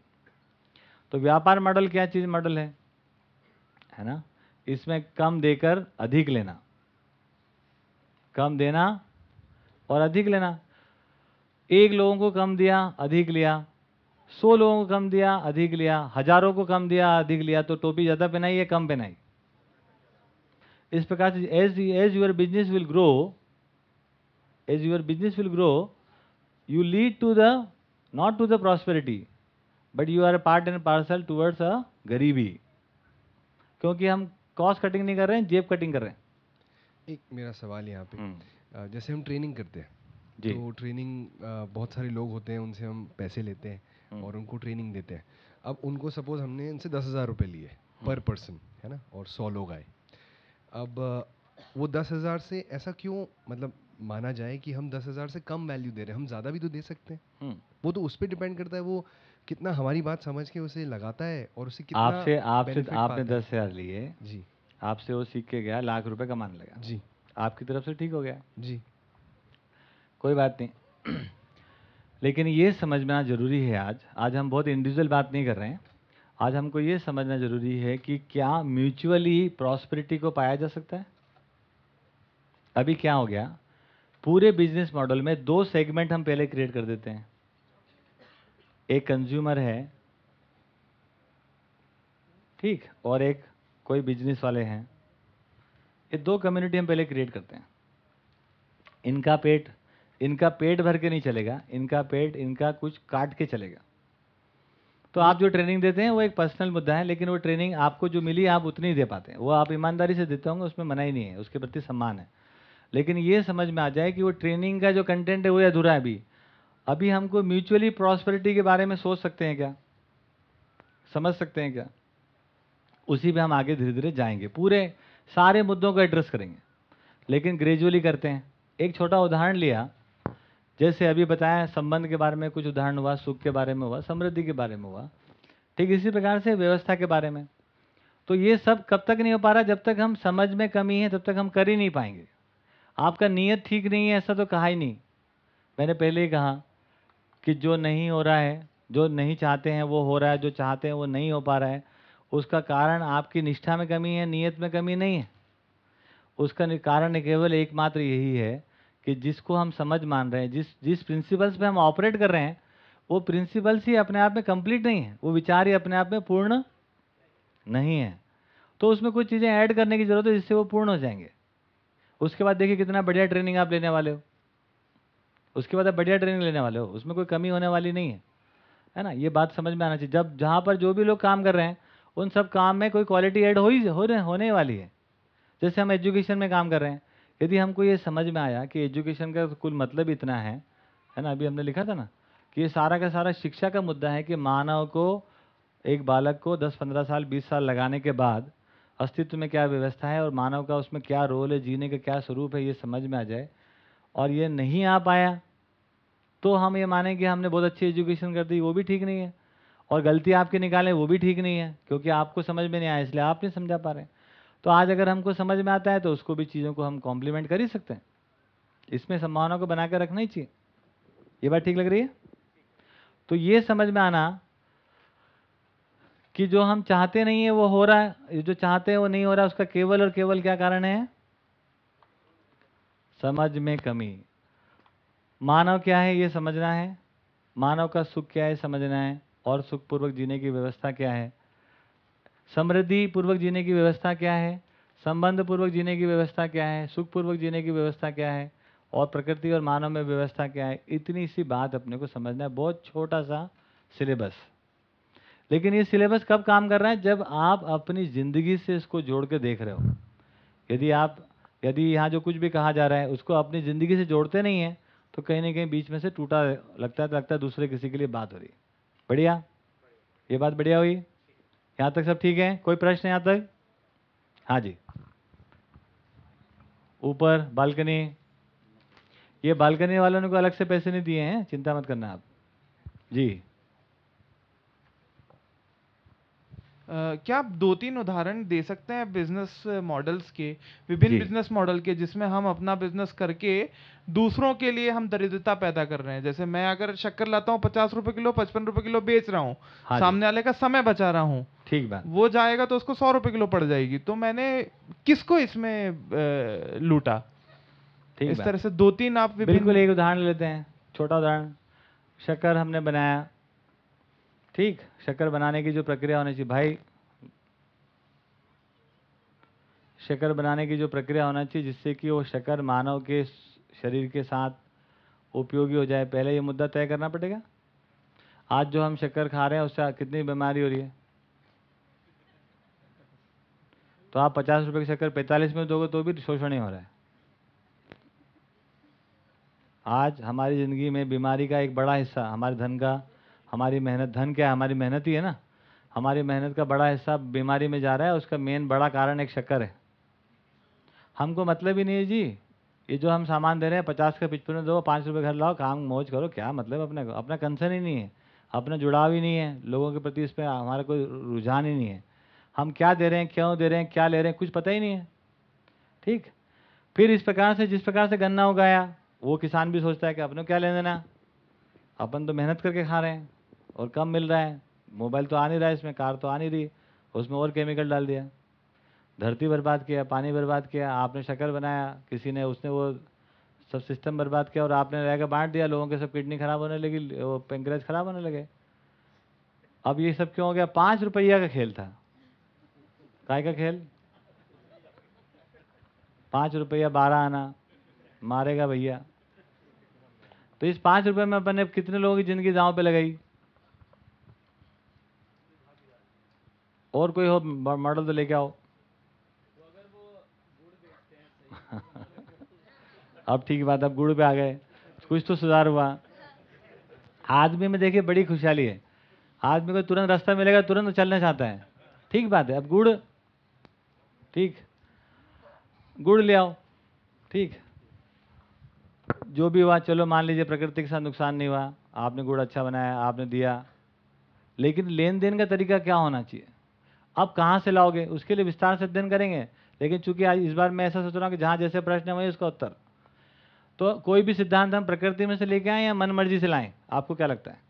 तो व्यापार मॉडल क्या चीज़ मॉडल है? है ना? इसमें कम देकर अधिक लेना। कम देना और अधिक लेना। एक लोगों को कम दिया, अधिक लिया। सौ लोगों को कम दिया, अधिक लिया। हज़ारों को कम दिया, अधिक लिया। तो टोपी ज़्यादा पहनाई या कम पहनाई? इस प्रकार से as as your business will grow as your business will grow you lead to the, not to the prosperity but you are a part and parcel towards a गरीबी क्योंकि हम कॉस्ट कटिंग नहीं कर रहे हैं जेब कटिंग कर रहे हैं। एक मेरा सवाल यहाँ पे। हम्म, जैसे हम ट्रेनिंग करते हैं जी। तो ट्रेनिंग बहुत सारे लोग होते हैं उनसे हम पैसे लेते हैं हम्म। और उनको ट्रेनिंग देते हैं। अब उनको सपोज़ हमने इनसे दस हज़ार रुपये लिए पर पर्सन है ना? और सौ लोग आए। अब वो दस हज़ार से ऐसा क्यों मतलब माना जाए कि हम दस हज़ार से कम वैल्यू दे रहे हैं? हम ज़्यादा भी तो दे सकते हैं। हम्म। वो तो उस पर डिपेंड करता है वो कितना हमारी बात समझ के उसे लगाता है और उसे कितना आपसे आपसे benefit आपने पाता है। दस हज़ार लिए। जी। आपसे वो सीख के गया लाख रुपए कमाने लगा। जी। आपकी तरफ़ से ठीक हो गया। जी। कोई बात नहीं। लेकिन ये समझना ज़रूरी है आज। आज हम बहुत इंडिविजुअल बात नहीं कर रहे हैं। आज हमको ये समझना ज़रूरी है कि क्या म्यूचुअली प्रॉस्पेरिटी को पाया जा सकता है? अभी क्या हो गया? पूरे बिज़नेस मॉडल में दो सेगमेंट हम पहले क्रिएट कर देते हैं। एक कंज्यूमर है, ठीक, और एक कोई बिज़नेस वाले हैं, ये दो कम्युनिटी हम पहले क्रिएट करते हैं। इनका पेट इनका पेट भर के नहीं चलेगा, इनका पेट, इनका कुछ काट के चलेगा। तो आप जो ट्रेनिंग देते हैं, वो एक पर्सनल मुद्दा है, लेकिन वो ट्रेनिंग आपको जो मिली, आप उतनी ही दे पाते हैं। वो आप ईमानदारी से देते होंगे, उसमें मना ही नहीं है, उसके प्रति सम्मान है। लेकिन ये समझ में आ जाए कि वो ट्रेनिंग का जो कंटेंट है, वो अधूरा है अभी। अभी हमको म्यूचुअली प्रॉस्पेरिटी के बारे में सोच सकते हैं क्या? समझ सकते हैं क्या? उसी पे हम आगे धीरे धीरे जाएँगे। पूरे सारे मुद्दों को एड्रेस करेंगे। लेकिन ग्रेजुअली करते हैं। एक छोटा उदाहरण लिया। जैसे अभी बताया, संबंध के बारे में कुछ उदाहरण हुआ, सुख के बारे में हुआ, समृद्धि के बारे में हुआ। ठीक इसी प्रकार से व्यवस्था के बारे में। तो ये सब कब तक नहीं हो पा रहा? जब तक हम समझ में कमी है, तब तक हम कर ही नहीं पाएँगे। आपका नीयत ठीक नहीं है, ऐसा तो कहा ही नहीं। मैंने पहले ही कहा कि जो नहीं हो रहा है, जो नहीं चाहते हैं वो हो रहा है, जो चाहते हैं वो नहीं हो पा रहा है, उसका कारण आपकी निष्ठा में कमी है, नीयत में कमी नहीं है। उसका कारण केवल एकमात्र यही है कि जिसको हम समझ मान रहे हैं, जिस जिस प्रिंसिपल्स पे हम ऑपरेट कर रहे हैं, वो प्रिंसिपल्स ही अपने आप में कंप्लीट नहीं है, वो विचार ही अपने आप में पूर्ण नहीं है। तो उसमें कुछ चीज़ें ऐड करने की ज़रूरत है जिससे वो पूर्ण हो जाएँगे। उसके बाद देखिए कितना बढ़िया ट्रेनिंग आप लेने वाले हो। उसके बाद आप बढ़िया ट्रेनिंग लेने वाले हो, उसमें कोई कमी होने वाली नहीं है। है ना? ये बात समझ में आना चाहिए। जब जहाँ पर जो भी लोग काम कर रहे हैं, उन सब काम में कोई क्वालिटी ऐड हो ही होने होने वाली है। जैसे हम एजुकेशन में काम कर रहे हैं, यदि हमको ये समझ में आया कि एजुकेशन का कुल मतलब इतना है है ना? अभी हमने लिखा था ना कि ये सारा का सारा शिक्षा का मुद्दा है कि मानव को एक बालक को 10-15 साल 20 साल लगाने के बाद अस्तित्व में क्या व्यवस्था है और मानव का उसमें क्या रोल है, जीने का क्या स्वरूप है, ये समझ में आ जाए। और ये नहीं आ पाया तो हम ये माने कि हमने बहुत अच्छी एजुकेशन कर दी, वो भी ठीक नहीं है। और गलती आपकी निकालें, वो भी ठीक नहीं है, क्योंकि आपको समझ में नहीं आया, इसलिए आप नहीं समझा पा रहे तो आज अगर हमको समझ में आता है तो उसको भी चीज़ों को हम कॉम्प्लीमेंट कर ही सकते हैं। इसमें संभावना को बना कर रखना ही चाहिए। ये बात ठीक लग रही है? तो ये समझ में आना कि जो हम चाहते नहीं है, वो हो रहा है जो चाहते हैं, वो नहीं हो रहा है उसका केवल और केवल क्या कारण है? समझ में कमी। मानव क्या है, ये समझना है? मानव का सुख क्या है, समझना है? और सुखपूर्वक जीने की व्यवस्था क्या है? समृद्धि पूर्वक जीने की व्यवस्था क्या है? संबंध पूर्वक जीने की व्यवस्था क्या है? सुखपूर्वक जीने की व्यवस्था क्या है? और प्रकृति और मानव में व्यवस्था क्या है? इतनी सी बात अपने को समझना है। बहुत छोटा सा सिलेबस। लेकिन ये सिलेबस कब काम कर रहा है? जब आप अपनी ज़िंदगी से इसको जोड़ के देख रहे हो। यदि आप यदि यहाँ जो कुछ भी कहा जा रहा है, उसको अपनी ज़िंदगी से जोड़ते नहीं हैं तो कहीं ना कहीं बीच में से टूटा लगता है तो लगता है दूसरे किसी के लिए बात हो रही है। बढ़िया? ये बात बढ़िया हुई? यहाँ तक सब ठीक है? कोई प्रश्न यहाँ तक? हाँ जी। ऊपर, बालकनी। ये बालकनी वालों ने को अलग से पैसे नहीं दिए हैं? चिंता मत करना आप। जी अ, क्या आप दो तीन उदाहरण दे सकते हैं बिज़नेस मॉडल्स के विभिन्न बिज़नेस मॉडल के जिसमें हम अपना बिज़नेस करके दूसरों के लिए हम दरिद्रता पैदा कर रहे हैं? जैसे मैं अगर शक्कर लाता हूँ पचास रुपए किलो पचपन रुपए किलो बेच रहा हूँ हाँ सामने वाले का समय बचा रहा हूँ ठीक बात। वो जाएगा तो उसको सौ रुपए किलो पड़ जाएगी तो मैंने किसको इसमें लूटा? ठीक इस तरह से दो तीन आप बिल्कुल एक उदाहरण लेते हैं छोटा उदाहरण शक्कर हमने बनाया ठीक, शक्कर बनाने की जो प्रक्रिया होनी चाहिए, भाई। शक्कर बनाने की जो प्रक्रिया होना चाहिए, जिससे कि वो शक्कर मानव के शरीर के साथ उपयोगी हो जाए, पहले ये मुद्दा तय करना पड़ेगा। आज जो हम शक्कर खा रहे हैं, उससे कितनी बीमारी हो रही है? तो आप पचास रुपये की शक्कर पैंतालीस में दोगे तो भी शोषण ही हो रहा है। आज हमारी ज़िंदगी में बीमारी का एक बड़ा हिस्सा, हमारे धन का हमारी मेहनत, धन क्या है? हमारी मेहनत ही है ना। हमारी मेहनत का बड़ा हिस्सा बीमारी में जा रहा है, उसका मेन बड़ा कारण एक शक्कर है। हमको मतलब ही नहीं है जी। ये जो हम सामान दे रहे हैं, पचास का पिचपन दो, पाँच रुपये घर लाओ, काम मौज करो, क्या मतलब अपने को? अपना कंसर्न ही नहीं है। अपना जुड़ाव ही नहीं है। लोगों के प्रति इस पर हमारा कोई रुझान ही नहीं है। हम क्या दे रहे हैं, क्यों दे रहे हैं, क्या ले रहे हैं, कुछ पता ही नहीं है। ठीक? फिर इस प्रकार से, जिस प्रकार से गन्ना उगाया, वो किसान भी सोचता है कि अपने क्या लेना देना? अपन तो मेहनत करके खा रहे हैं। और कम मिल रहा है। मोबाइल तो आ नहीं रहा है इसमें, कार तो आ नहीं रही। उसमें और केमिकल डाल दिया। धरती बर्बाद किया, पानी बर्बाद किया, आपने शक्कर बनाया, किसी ने, उसने वो सब सिस्टम बर्बाद किया और आपने रह बांट दिया, लोगों के सब किडनी खराब होने लगी, वो पेंक्रेज खराब होने लगे। अब ये सब क्यों हो गया? पाँच रुपया का खेल था। काय का खेल? पाँच रुपया बारह आना, मारेगा भैया। तो इस पाँच रुपये में अपन ने कितने लोगों की ज़िंदगी दांव पे लगाई? और कोई हो मॉडल तो लेके आओ। अब ठीक बात, अब गुड़ पे आ गए। कुछ तो सुधार हुआ। आदमी में देखिए बड़ी खुशहाली है। आदमी को तुरंत रास्ता मिलेगा, तुरंत चलना चाहता है। ठीक बात है। अब गुड़, ठीक। गुड़ ले आओ। ठीक। जो भी हुआ, चलो मान लीजिए प्रकृति के साथ नुकसान नहीं हुआ। आपने गुड़ अच्छा बनाया, आपने दिया। लेकिन लेन देन का तरीका क्या होना चाहिए? अब कहाँ से लाओगे? उसके लिए विस्तार से अध्ययन करेंगे। लेकिन चूँकि आज इस बार मैं ऐसा सोच रहा हूँ कि जहाँ जैसे प्रश्न है वही उसका उत्तर। तो कोई भी सिद्धांत हम प्रकृति में से लेके आए या मन मर्ज़ी से लाएँ? आपको क्या लगता है?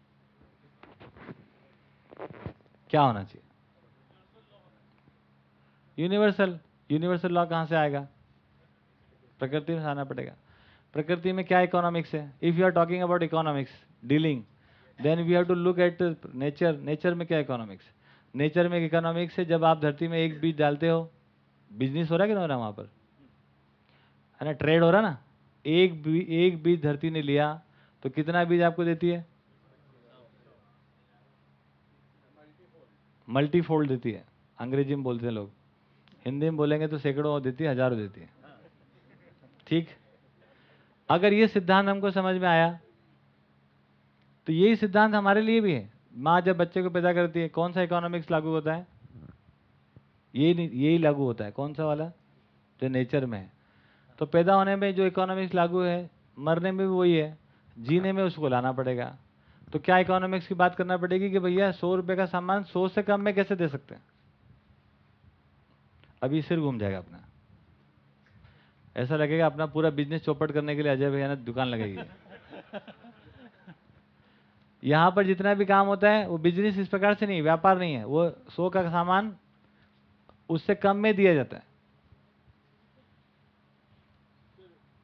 क्या होना चाहिए? यूनिवर्सल यूनिवर्सल लॉ कहाँ से आएगा? प्रकृति में आना पड़ेगा। प्रकृति में क्या इकोनॉमिक्स है? If you are talking about economics dealing then we have to look at nature nature में क्या इकोनॉमिक्स नेचर में इकोनॉमिक्स से जब आप धरती में एक बीज डालते हो बिज़नेस हो रहा है कि नहीं हो रहा वहाँ पर? है ना ट्रेड हो रहा ना? एक बी, एक बीज धरती ने लिया तो कितना बीज आपको देती है? मल्टीफोल्ड देती है। अंग्रेज़ी में बोलते हैं लोग। हिंदी में बोलेंगे तो सैकड़ों देती है हज़ारों देती है। ठीक? अगर ये सिद्धांत हमको समझ में आया तो यही सिद्धांत हमारे लिए भी है। माँ जब बच्चे को पैदा करती है, कौन सा इकोनॉमिक्स लागू होता है? यही यही लागू होता है। कौन सा वाला? जो नेचर में है। तो पैदा होने में जो इकोनॉमिक्स लागू है, मरने में भी वही है। जीने में उसको लाना पड़ेगा। तो क्या इकोनॉमिक्स की बात करना पड़ेगी कि भैया, सौ रुपये का सामान सौ से कम में कैसे दे सकते हैं? अभी सिर घूम जाएगा अपना। ऐसा लगेगा अपना पूरा बिज़नेस चौपट करने के लिए अजय भैया ने दुकान लगाई यहाँ पर जितना भी काम होता है, वो बिज़नेस इस प्रकार से नहीं, व्यापार नहीं है। वो सौ का सामान उससे कम में दिया जाता है।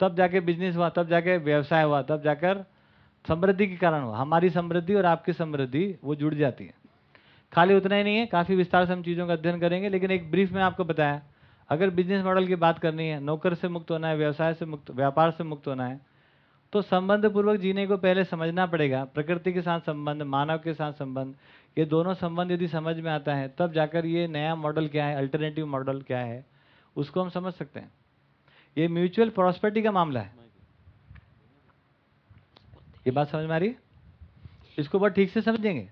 तब जाके बिज़नेस हुआ, तब जाके व्यवसाय हुआ, तब जाकर समृद्धि के कारण हुआ। हमारी समृद्धि और आपकी समृद्धि, वो जुड़ जाती है। खाली उतना ही नहीं है, काफ़ी विस्तार से हम चीज़ों का अध्ययन करेंगे, लेकिन एक ब्रीफ में आपको बताया, अगर बिज़नेस मॉडल की बात करनी है, नौकर से मुक्त होना है, व्यवसाय से मुक्त, व्यापार से मुक्त होना है तो संबंध पूर्वक जीने को पहले समझना पड़ेगा। प्रकृति के साथ संबंध मानव के साथ संबंध ये दोनों संबंध यदि समझ में आता है तब जाकर ये नया मॉडल क्या है अल्टरनेटिव मॉडल क्या है उसको हम समझ सकते हैं। ये म्यूचुअल प्रॉस्पेरिटी का मामला है। ये बात समझ में आ रही है? इसको बहुत ठीक से समझेंगे?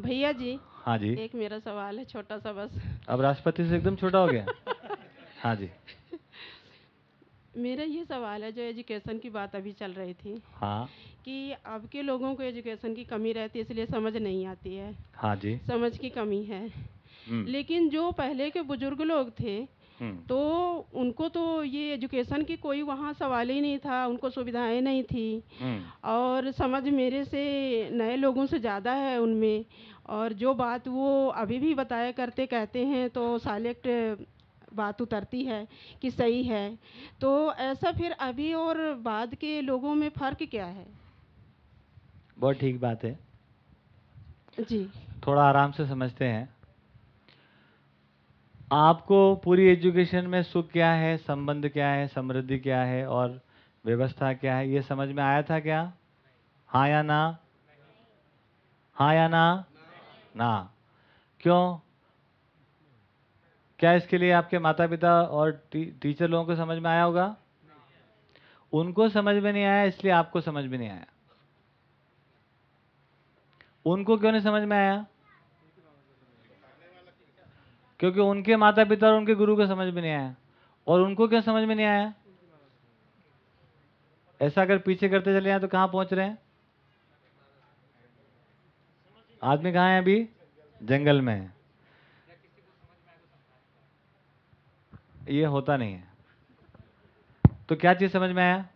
भैया जी हाँ जी। एक मेरा सवाल है छोटा सा बस। अब राष्ट्रपति से एकदम छोटा हो गया। हाँ जी। मेरा ये सवाल है जो एजुकेशन की बात अभी चल रही थी हाँ। कि अब के लोगों को एजुकेशन की कमी रहती है इसलिए समझ नहीं आती है। हाँ जी। समझ की कमी है। हम्म, लेकिन जो पहले के बुज़ुर्ग लोग थे हम्म, तो उनको तो ये एजुकेशन की कोई वहाँ सवाल ही नहीं था उनको सुविधाएँ नहीं थी। हम्म, और समझ मेरे से नए लोगों से ज़्यादा है उनमें। और जो बात वो अभी भी बताया करते कहते हैं तो सालेक्ट बात उतरती है कि सही है। तो ऐसा फिर अभी और बाद के लोगों में फ़र्क क्या है? बहुत ठीक बात है। जी। थोड़ा आराम से समझते हैं। आपको पूरी एजुकेशन में सुख क्या है संबंध क्या है समृद्धि क्या है और व्यवस्था क्या है ये समझ में आया था क्या? हाँ या ना? हाँ या ना? ना। क्यों? क्या इसके लिए आपके माता पिता और टी, टीचर लोगों को समझ में आया होगा? उनको समझ में नहीं आया इसलिए आपको समझ में नहीं आया। उनको क्यों नहीं समझ में आया? क्योंकि उनके माता पिता और उनके गुरु को समझ में नहीं आया। और उनको क्यों समझ में नहीं आया? ऐसा अगर पीछे करते चले जाए तो कहाँ पहुँच रहे हैं? आदमी कहाँ है अभी? जंगल में है। ये होता नहीं है। तो क्या चीज़ समझ में आया?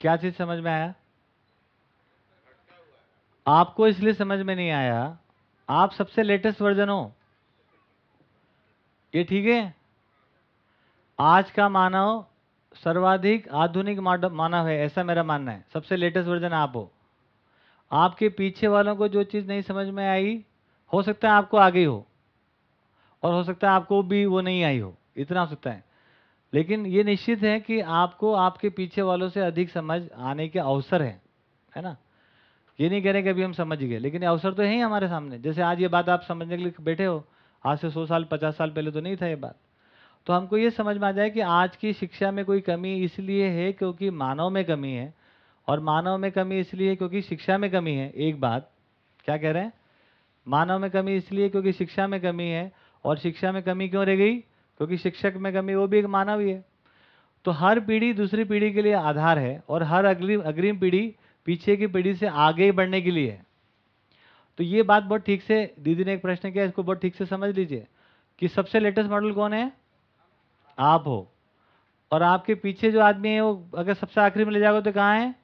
क्या चीज़ समझ में आया? आपको इसलिए समझ में नहीं आया, आप सबसे लेटेस्ट वर्जन हो। ये ठीक है? आज का मानव सर्वाधिक आधुनिक मानव है, ऐसा मेरा मानना है। सबसे लेटेस्ट वर्जन आप हो। आपके पीछे वालों को जो चीज़ नहीं समझ में आई, हो सकता है आपको आ गई हो, और हो सकता है आपको भी वो नहीं आई हो। इतना हो सकता है। लेकिन ये निश्चित है कि आपको आपके पीछे वालों से अधिक समझ आने के अवसर है है ना? ये नहीं कह रहे कि अभी हम समझ गए, लेकिन अवसर तो है ही हमारे सामने। जैसे आज ये बात आप समझने के लिए बैठे हो, आज से सौ साल, पचास साल पहले तो नहीं था ये बात। तो हमको ये समझ में आ जाए कि आज की शिक्षा में कोई कमी इसलिए है क्योंकि मानव में कमी है, और मानव में कमी इसलिए क्योंकि शिक्षा में कमी है। एक बात, क्या कह रहे हैं? मानव में कमी इसलिए क्योंकि शिक्षा में कमी है, और शिक्षा में कमी क्यों रह गई? क्योंकि शिक्षक में कमी वो भी एक मानव ही। है तो हर पीढ़ी दूसरी पीढ़ी के लिए आधार है और हर अगली, अग्रिम पीढ़ी पीछे की पीढ़ी से आगे ही बढ़ने के लिए है। तो ये बात बहुत ठीक से, दीदी ने एक प्रश्न किया, इसको बहुत ठीक से समझ लीजिए कि सबसे लेटेस्ट मॉडल कौन है? आप हो। और आपके पीछे जो आदमी है, वो अगर सबसे आखिरी में ले जाओगे तो कहाँ है?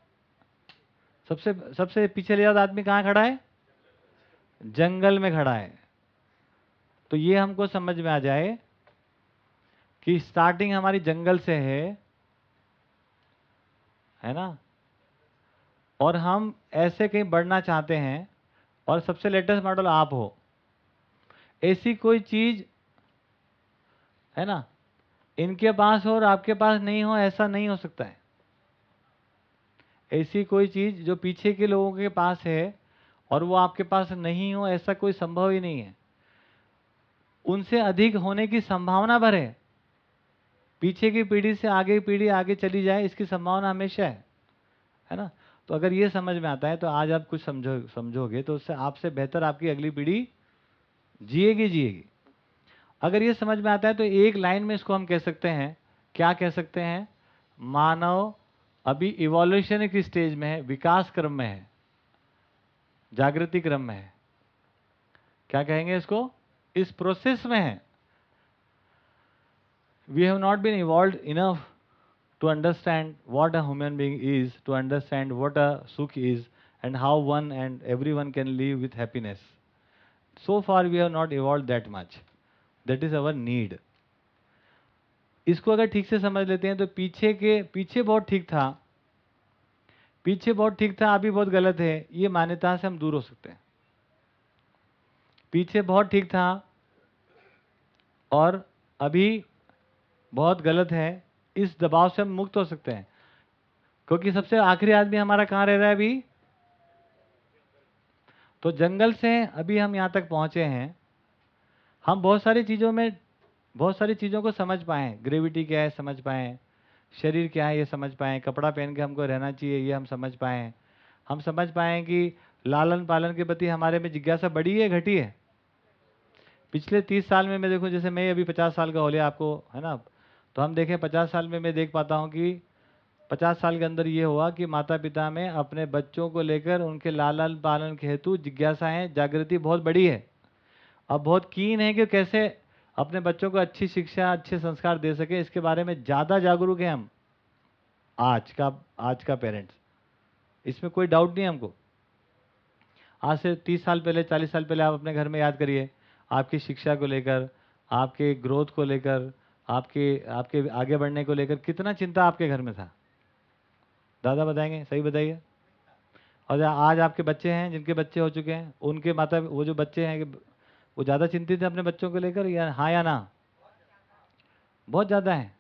सबसे सबसे पीछे ले जाओ तो आदमी कहाँ खड़ा है? जंगल में खड़ा है। तो ये हमको समझ में आ जाए कि स्टार्टिंग हमारी जंगल से है है ना? और हम ऐसे कहीं बढ़ना चाहते हैं, और सबसे लेटेस्ट मॉडल आप हो। ऐसी कोई चीज़, है ना? इनके पास हो और आपके पास नहीं हो, ऐसा नहीं हो सकता है। ऐसी कोई चीज़ जो पीछे के लोगों के पास है और वो आपके पास नहीं हो, ऐसा कोई संभव ही नहीं है। उनसे अधिक होने की संभावना भर पीछे की पीढ़ी से आगे की पीढ़ी आगे चली जाए, इसकी संभावना हमेशा है। है ना? तो अगर ये समझ में आता है तो आज आप कुछ समझो, समझोगे तो उससे आपसे बेहतर आपकी अगली पीढ़ी जिएगी जिएगी। अगर ये समझ में आता है तो एक लाइन में इसको हम कह सकते हैं। क्या कह सकते हैं? मानव अभी इवोल्यूशन की स्टेज में है, विकास क्रम में है, जागृति क्रम में है। क्या कहेंगे इसको? इस प्रोसेस में है। We have not been evolved enough to understand what a human being is, to understand what a sukh is, and how one and everyone can live with happiness. So far, we have not evolved that much. That is our need. इसको अगर ठीक से समझ लेते हैं तो पीछे के पीछे बहुत ठीक था पीछे बहुत ठीक था अभी बहुत गलत है ये मान्यता से हम दूर हो सकते हैं पीछे बहुत ठीक था और अभी बहुत गलत है, इस दबाव से हम मुक्त हो सकते हैं। क्योंकि सबसे आखिरी आदमी हमारा कहाँ रह रहा है अभी? तो जंगल से अभी हम यहाँ तक पहुँचे हैं। हम बहुत सारी चीज़ों में, बहुत सारी चीज़ों को समझ पाए ग्रेविटी क्या है, समझ पाएँ शरीर क्या है, ये समझ पाएँ कपड़ा पहन के हमको रहना चाहिए, ये हम समझ पाएँ हम समझ पाए कि लालन पालन के प्रति हमारे में जिज्ञासा बढ़ी है, घटी है? पिछले तीस साल में मैं देखूँ, जैसे मैं अभी पचास साल का हो लिया आपको, है ना? तो हम देखें, पचास साल में मैं देख पाता हूँ कि पचास साल के अंदर ये हुआ कि माता पिता में अपने बच्चों को लेकर उनके लालन पालन के हेतु जिज्ञासाएँ, जागृति बहुत बड़ी है। अब बहुत कीन है कि कैसे अपने बच्चों को अच्छी शिक्षा, अच्छे संस्कार दे सके, इसके बारे में ज़्यादा जागरूक हैं हम। आज का आज का पेरेंट्स। इसमें कोई डाउट नहीं है हमको। आज से तीस साल पहले, चालीस साल पहले आप अपने घर में याद करिए, आपकी शिक्षा को लेकर, आपके ग्रोथ को लेकर आपके आपके आगे बढ़ने को लेकर कितना चिंता आपके घर में था? दादा बताएँगे? सही बताइए। और आज आपके बच्चे हैं, जिनके बच्चे हो चुके हैं, उनके माता, वो जो बच्चे हैं, वो ज़्यादा चिंतित है अपने बच्चों को लेकर या हाँ या ना? बहुत ज़्यादा है।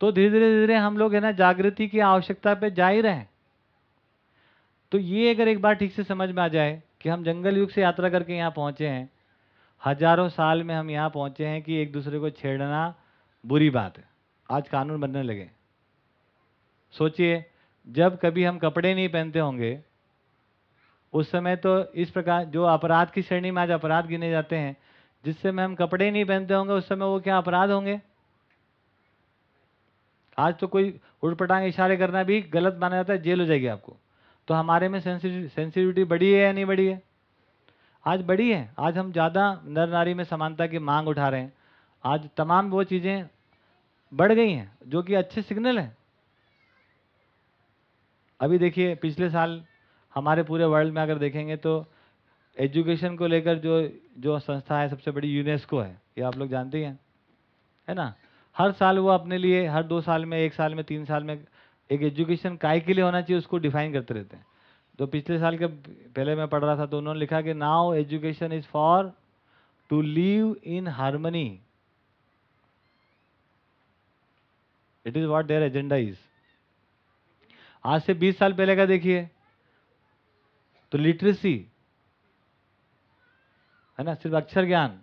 तो धीरे धीरे धीरे हम लोग, है ना, जागृति की आवश्यकता पे जा ही रहे हैं। तो ये अगर एक बार ठीक से समझ में आ जाए कि हम जंगल युग से यात्रा करके यहाँ पहुँचे हैं, हज़ारों साल में हम यहाँ पहुँचे हैं कि एक दूसरे को छेड़ना बुरी बात है। आज कानून बनने लगे। सोचिए, जब कभी हम कपड़े नहीं पहनते होंगे, उस समय तो इस प्रकार जो अपराध की श्रेणी में आज अपराध गिने जाते हैं, जिस समय हम कपड़े नहीं पहनते होंगे, उस समय वो क्या अपराध होंगे? आज तो कोई उड़पटांग इशारे करना भी गलत माना जाता है, जेल हो जाएगी आपको। तो हमारे में सेंसिटिविटी बढ़ी है या नहीं बढ़ी है? आज बढ़ी है। आज हम ज़्यादा नर नारी में समानता की मांग उठा रहे हैं। आज तमाम वो चीज़ें बढ़ गई हैं, जो कि अच्छे सिग्नल हैं। अभी देखिए, पिछले साल हमारे पूरे वर्ल्ड में अगर देखेंगे तो एजुकेशन को लेकर जो जो संस्था है, सबसे बड़ी यूनेस्को है, ये आप लोग जानते ही हैं ना? हर साल वो अपने लिए, हर दो साल में, एक साल में, तीन साल में एक एजुकेशन काय के लिए होना चाहिए, उसको डिफाइन करते रहते हैं। तो पिछले साल के पहले मैं पढ़ रहा था तो उन्होंने लिखा कि now education is for to live in harmony it is what their agenda is आज से 20 साल पहले का देखिए। तो लिटरेसी है ना? सिर्फ़ अक्षर ज्ञान।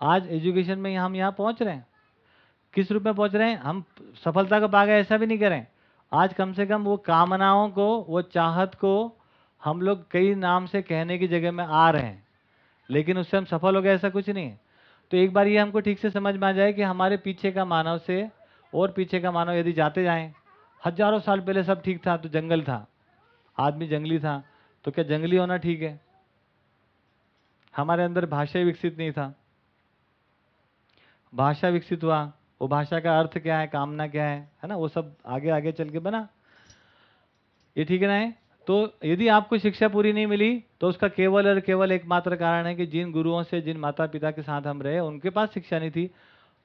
आज एजुकेशन में हम यहाँ पहुँच रहे हैं। किस रूप में पहुँच रहे हैं? हम सफलता को पा गए ऐसा भी नहीं करें। आज कम से कम वो कामनाओं को, वो चाहत को हम लोग कई नाम से कहने की जगह में आ रहे हैं। लेकिन उससे हम सफल हो गए ऐसा कुछ नहीं है। तो एक बार ये हमको ठीक से समझ में आ जाए कि हमारे पीछे का मानव से और पीछे का मानव यदि जाते जाएँ, हज़ारों साल पहले सब ठीक था तो जंगल था, आदमी जंगली था तो क्या जंगली होना ठीक है? हमारे अंदर भाषा विकसित नहीं था। भाषा विकसित हुआ, वो भाषा का अर्थ क्या है, कामना क्या है है ना? वो सब आगे आगे चल के बना। ये ठीक ना है तो यदि आपको शिक्षा पूरी नहीं मिली तो उसका केवल और केवल एकमात्र कारण है कि जिन गुरुओं से, जिन माता पिता के साथ हम रहे, उनके पास शिक्षा नहीं थी।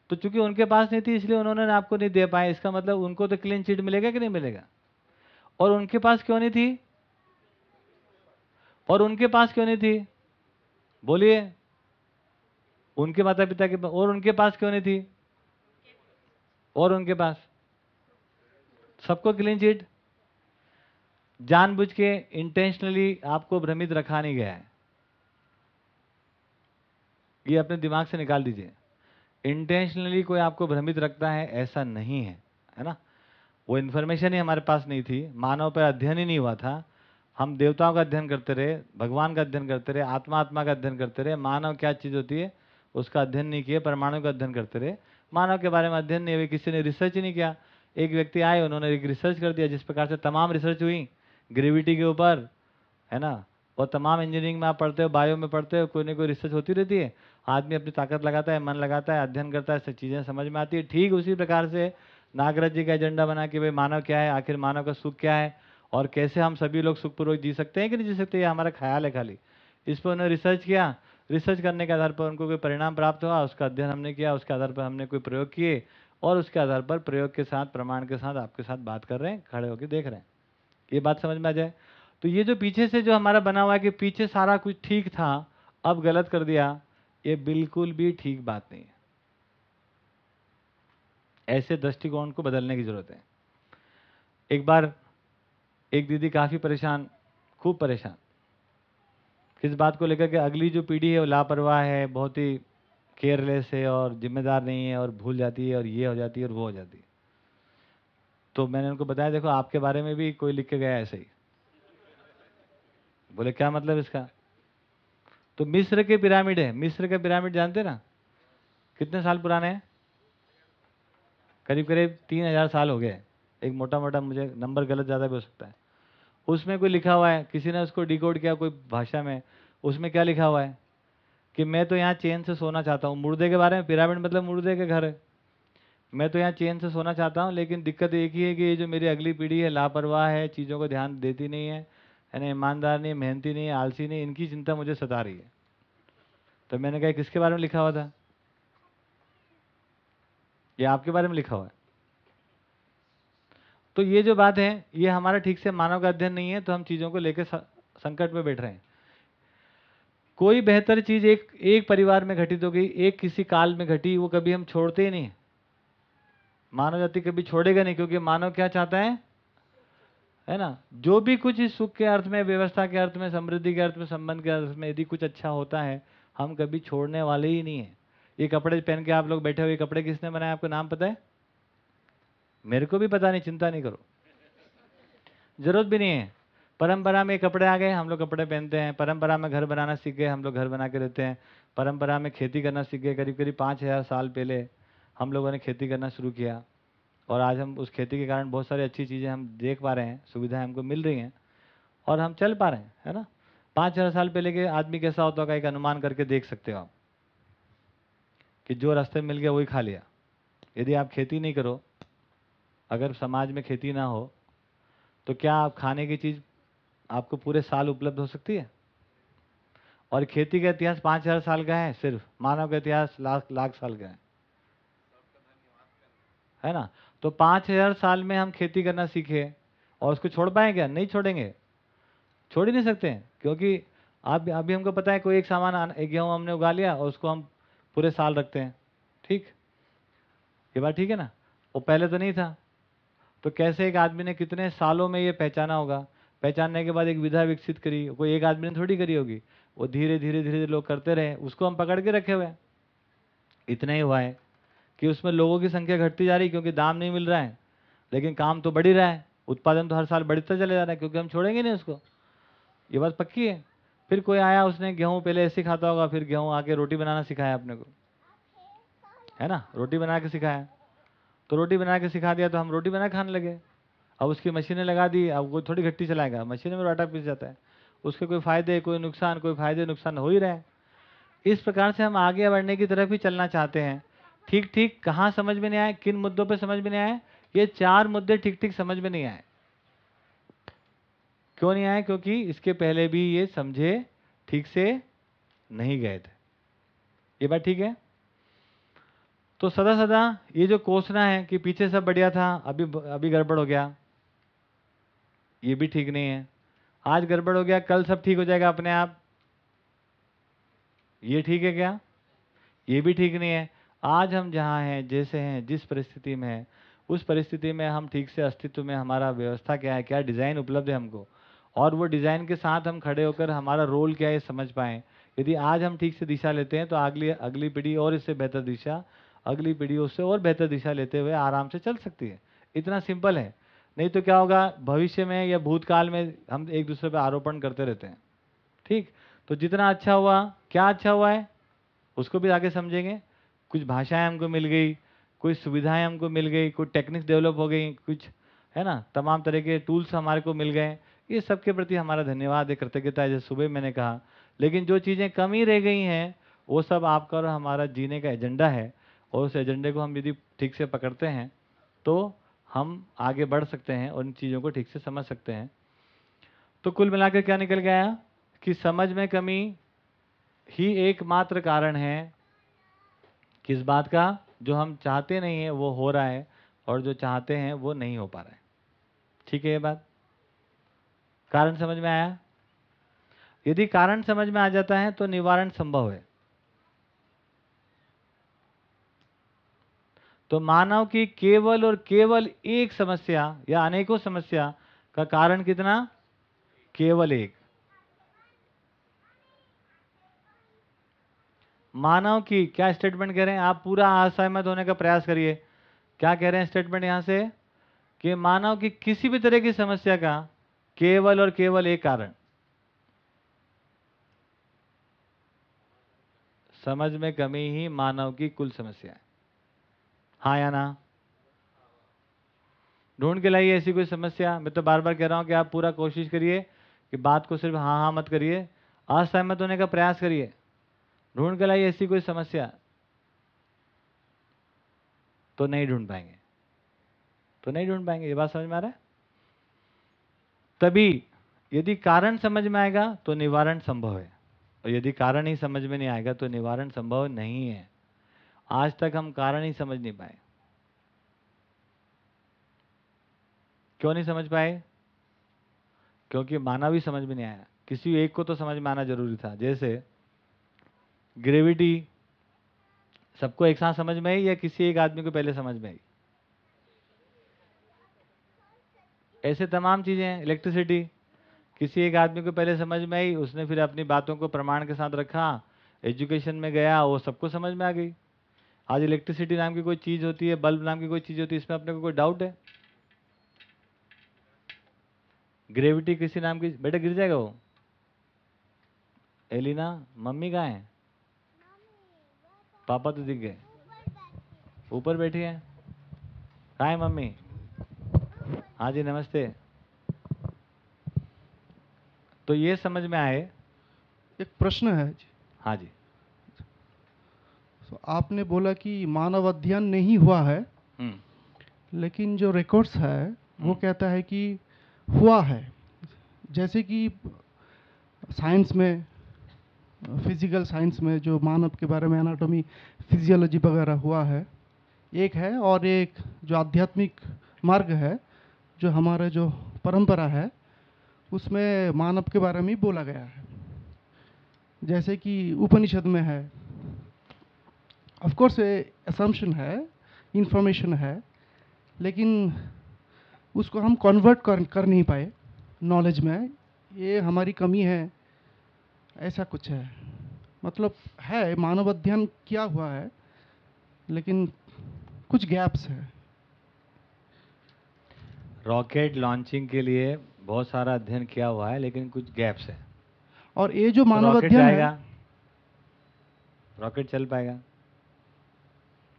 तो चूँकि उनके पास नहीं थी, इसलिए उन्होंने आपको नहीं दे पाए। इसका मतलब उनको तो क्लीन चिट मिलेगा कि नहीं मिलेगा? और उनके पास क्यों नहीं थी? और उनके पास क्यों नहीं थी? बोलिए। उनके माता पिता के और उनके पास क्यों नहीं थी? और उनके पास। सबको क्लीन चिट जानबूझ के इंटेंशनली आपको भ्रमित रखा नहीं गया है। ये अपने दिमाग से निकाल दीजिए। इंटेंशनली कोई आपको भ्रमित रखता है, ऐसा नहीं है है ना? वो इन्फॉर्मेशन ही हमारे पास नहीं थी। मानव पर अध्ययन ही नहीं हुआ था। हम देवताओं का अध्ययन करते रहे, भगवान का अध्ययन करते रहे आत्मा आत्मा का अध्ययन करते रहे, मानव क्या चीज़ होती है, उसका अध्ययन नहीं किया, परमाणु का अध्ययन करते रहे। मानव के बारे में अध्ययन नहीं हुई किसी ने रिसर्च ही नहीं किया। एक व्यक्ति आए, उन्होंने एक रिसर्च कर दिया, जिस प्रकार से तमाम रिसर्च हुई ग्रेविटी के ऊपर, है ना? और तमाम इंजीनियरिंग में आप पढ़ते हो बायो में पढ़ते हो, कोई ना कोई रिसर्च होती रहती है। आदमी अपनी ताकत लगाता है, मन लगाता है, अध्ययन करता है, सब चीज़ें समझ में आती है। ठीक उसी प्रकार से नागराज जी का एजेंडा बना कि भाई मानव क्या है, आखिर मानव का सुख क्या है और कैसे हम सभी लोग सुखपूर्वक जी सकते हैं कि नहीं जी सकते, ये हमारा ख्याल है खाली। इस पर उन्होंने रिसर्च किया। रिसर्च करने के आधार पर उनको कोई परिणाम प्राप्त हुआ, उसका अध्ययन हमने किया, उसके आधार पर हमने कोई प्रयोग किए और उसके आधार पर प्रयोग के साथ, प्रमाण के साथ आपके साथ बात कर रहे हैं, खड़े होकर देख रहे हैं। ये बात समझ में आ जाए। तो ये जो पीछे से जो हमारा बना हुआ है कि पीछे सारा कुछ ठीक था, अब गलत कर दिया ये बिल्कुल भी ठीक बात नहीं है। ऐसे दृष्टिकोण को बदलने की ज़रूरत है। एक बार एक दीदी काफ़ी परेशान, खूब परेशान। किस बात को लेकर के अगली जो पीढ़ी है वो लापरवाह है, बहुत ही केयरलेस है और जिम्मेदार नहीं है और भूल जाती है और ये हो जाती है और वो हो जाती है। तो मैंने उनको बताया, देखो, आपके बारे में भी कोई लिख के गया ऐसे ही। बोले, क्या मतलब इसका? तो मिस्र के पिरामिड है। मिस्र के पिरामिड जानते ना? कितने साल पुराने हैं? करीब करीब तीन हज़ार साल हो गए एक मोटा मोटा मुझे नंबर गलत ज़्यादा भी हो सकता है। उसमें कोई लिखा हुआ है, किसी ने उसको डिकोड किया कोई भाषा में, उसमें क्या लिखा हुआ है? कि मैं तो यहाँ चैन से सोना चाहता हूँ। मुर्दे के बारे में, पिरामिड मतलब मुर्दे के घर। है मैं तो यहाँ चैन से सोना चाहता हूँ, लेकिन दिक्कत एक ही है कि ये जो मेरी अगली पीढ़ी है, लापरवाह है, चीज़ों को ध्यान देती नहीं है। है ना, ईमानदार नहीं, मेहनती नहीं, आलसी नहीं, इनकी चिंता मुझे सता रही है। तो मैंने कहा, किसके बारे में लिखा हुआ था? ये आपके बारे में लिखा हुआ है। तो ये जो बात है, ये हमारा ठीक से मानव का अध्ययन नहीं है तो हम चीज़ों को लेकर संकट में बैठ रहे हैं। कोई बेहतर चीज़ एक एक परिवार में घटित हो गई, एक किसी काल में घटी, वो कभी हम छोड़ते ही नहीं। मानव जाति कभी छोड़ेगा नहीं, क्योंकि मानव क्या चाहता है? है ना? जो भी कुछ इस सुख के अर्थ में, व्यवस्था के अर्थ में, समृद्धि के अर्थ में, संबंध के अर्थ में यदि कुछ अच्छा होता है, हम कभी छोड़ने वाले ही नहीं है। ये कपड़े पहन के आप लोग बैठे हुए कपड़े किसने बनाए, आपको नाम पता है? मेरे को भी पता नहीं, चिंता नहीं करो। ज़रूरत भी नहीं है। परंपरा में कपड़े आ गए, हम लोग कपड़े पहनते हैं। परंपरा में घर बनाना सीख गए, हम लोग घर बना के रहते हैं। परंपरा में खेती करना सीख गए करीब करीब पाँच हज़ार साल पहले हम लोगों ने खेती करना शुरू किया। और आज हम उस खेती के कारण बहुत सारी अच्छी चीज़ें हम देख पा रहे हैं, सुविधाएँ हमको मिल रही हैं और हम चल पा रहे हैं, है ना? पाँच हज़ार साल पहले के आदमी कैसा होता होगा एक अनुमान करके देख सकते हो आप कि जो रास्ते मिल गया वही खा लिया। यदि आप खेती नहीं करो, अगर समाज में खेती ना हो तो क्या आप खाने की चीज़ आपको पूरे साल उपलब्ध हो सकती है? और खेती का इतिहास पाँच हज़ार साल का है, सिर्फ़ मानव का इतिहास लाख लाख साल का है। है ना? तो पाँच हज़ार साल में हम खेती करना सीखे और उसको छोड़ पाए क्या? नहीं छोड़ेंगे। छोड़ ही नहीं सकते हैं, क्योंकि आप, अभी हमको पता है कोई एक सामान एक गेहूँ हमने उगा लिया और उसको हम पूरे साल रखते हैं। ठीक? ये बात ठीक है ना? वो पहले तो नहीं था। तो कैसे एक आदमी ने कितने सालों में ये पहचाना होगा? पहचानने के बाद एक विधा विकसित करी, कोई एक आदमी ने थोड़ी करी होगी। वो धीरे धीरे धीरे लोग करते रहे, उसको हम पकड़ के रखे हुए इतना ही हुआ है। कि उसमें लोगों की संख्या घटती जा रही क्योंकि दाम नहीं मिल रहा है। लेकिन काम तो बढ़ ही रहा है। उत्पादन तो हर साल बढ़ता चले जा रहा है क्योंकि हम छोड़ेंगे नहीं उसको। ये बात पक्की है। फिर कोई आया उसने गेहूँ पहले ऐसे खाता होगा, फिर गेहूँ आके रोटी बनाना सिखाया अपने को। है ना? रोटी बना के सिखाया। तो रोटी बना के सिखा दिया तो हम रोटी बना खाने लगे। अब उसकी मशीनें लगा दी, अब वो थोड़ी घट्टी चलाएगा। मशीन में आटा पीस जाता है। उसके कोई फ़ायदे, कोई नुकसान, कोई फ़ायदे, नुकसान हो ही रहा है। इस प्रकार से हम आगे बढ़ने की तरफ़ ही चलना चाहते हैं। ठीक ठीक कहाँ समझ में नहीं आए किन मुद्दों पे समझ में नहीं आए ये चार मुद्दे ठीक ठीक समझ में नहीं आए। क्यों नहीं आए? क्योंकि इसके पहले भी ये समझे ठीक से नहीं गए थे। ये बात ठीक है? तो सदा सदा ये जो कोसना है कि पीछे सब बढ़िया था, अभी अभी गड़बड़ हो गया। ये भी ठीक नहीं है। आज गड़बड़ हो गया, कल सब ठीक हो जाएगा अपने आप। ये ठीक है क्या? ये भी ठीक नहीं है। आज हम जहाँ हैं, जैसे हैं, जिस परिस्थिति में हैं, उस परिस्थिति में हम ठीक से अस्तित्व में हमारा व्यवस्था क्या है, क्या डिज़ाइन उपलब्ध है हमको? और वो डिज़ाइन के साथ हम खड़े होकर हमारा रोल क्या है समझ पाएँ। यदि आज हम ठीक से दिशा लेते हैं तो अगली अगली पीढ़ी और इससे बेहतर दिशा, अगली पीढ़ी उससे और बेहतर दिशा लेते हुए आराम से चल सकती है। इतना सिंपल है। नहीं तो क्या होगा, भविष्य में या भूतकाल में हम एक दूसरे पर आरोपण करते रहते हैं। ठीक? तो जितना अच्छा हुआ, क्या अच्छा हुआ है, उसको भी आगे समझेंगे। कुछ भाषाएँ हमको मिल गई कुछ सुविधाएँ हमको मिल गई कुछ टेक्निक्स डेवलप हो गई, कुछ, है ना? तमाम तरह के टूल्स हमारे को मिल गए। ये सब के प्रति हमारा धन्यवाद है कृतज्ञता है जैसे सुबह मैंने कहा। लेकिन जो चीज़ें कमी रह गई हैं, वो सब आपका और हमारा जीने का एजेंडा है और उस एजेंडे को हम यदि ठीक से पकड़ते हैं तो हम आगे बढ़ सकते हैं और इन चीज़ों को ठीक से समझ सकते हैं। तो कुल मिलाकर क्या निकल गया? कि समझ में कमी ही एकमात्र कारण है किस बात का? जो हम चाहते नहीं है, वो हो रहा है, और जो चाहते हैं, वो नहीं हो पा रहा है। ठीक है ये बात? कारण समझ में आया? यदि कारण समझ में आ जाता है तो निवारण संभव है। तो मानव की केवल और केवल एक समस्या, या अनेकों समस्या का कारण कितना? केवल एक। मानव की क्या स्टेटमेंट कह रहे हैं? आप पूरा असहमत होने का प्रयास करिए। क्या कह रहे हैं स्टेटमेंट यहाँ से? कि मानव की किसी भी तरह की समस्या का केवल और केवल एक कारण। समझ में कमी ही मानव की कुल समस्या है। हाँ या ना? ढूंढ के लाइए ऐसी कोई समस्या। मैं तो बार बार कह रहा हूँ कि आप पूरा कोशिश करिए कि बात को सिर्फ़ हाँ हाँ मत करिए। असहमत होने का प्रयास करिए। ढूंढ के लाइए ऐसी कोई समस्या तो नहीं ढूंढ पाएँगे। तो नहीं ढूंढ पाएँगे, ये बात समझ में आ रहा है? तभी यदि कारण समझ में आएगा तो निवारण संभव है। और यदि कारण ही समझ में नहीं आएगा तो निवारण संभव नहीं है। आज तक हम कारण ही समझ नहीं पाए। क्यों नहीं समझ पाए? क्योंकि माना भी समझ में नहीं आया। किसी एक को तो समझ में आना ज़रूरी था। जैसे ग्रेविटी सबको एक साथ समझ में आई या किसी एक आदमी को पहले समझ में आई? ऐसे तमाम चीज़ें हैं इलेक्ट्रिसिटी किसी एक आदमी को पहले समझ में आई, उसने फिर अपनी बातों को प्रमाण के साथ रखा एजुकेशन में गया, वो सबको समझ में आ गई। आज इलेक्ट्रिसिटी नाम की कोई चीज़ होती है बल्ब नाम की कोई चीज़ होती है, इसमें अपने को कोई डाउट है? ग्रेविटी किसी नाम की, बेटा गिर जाएगा वो। एलिना, मम्मी कहाँ है? पापा तो दिख गए। ऊपर बैठी है। कहाँ है मम्मी। हाँ जी नमस्ते। तो ये समझ में आए? एक प्रश्न है जी। हाँ जी। तो आपने बोला कि मानव अध्ययन नहीं हुआ है हम्म। लेकिन जो रिकॉर्ड्स है वो हम्म। कहता है कि हुआ है। जैसे कि साइंस में फ़िज़िकल साइंस में जो मानव के बारे में एनाटॉमी फिजियोलॉजी वगैरह हुआ है, एक है और एक जो आध्यात्मिक मार्ग है, जो हमारा जो परंपरा है, उसमें मानव के बारे में बोला गया है। जैसे कि उपनिषद में है ऑफ़ कोर्स ये असम्पशन है इंफॉर्मेशन है, लेकिन उसको हम कन्वर्ट कर कर नहीं पाए नॉलेज में, ये हमारी कमी है। ऐसा कुछ है। मतलब है मानव अध्ययन किया हुआ है लेकिन कुछ गैप्स है। रॉकेट लॉन्चिंग के लिए बहुत सारा अध्ययन किया हुआ है लेकिन कुछ गैप्स है। और ये जो तो मानव अध्ययन जाएगा। है रॉकेट चल पाएगा।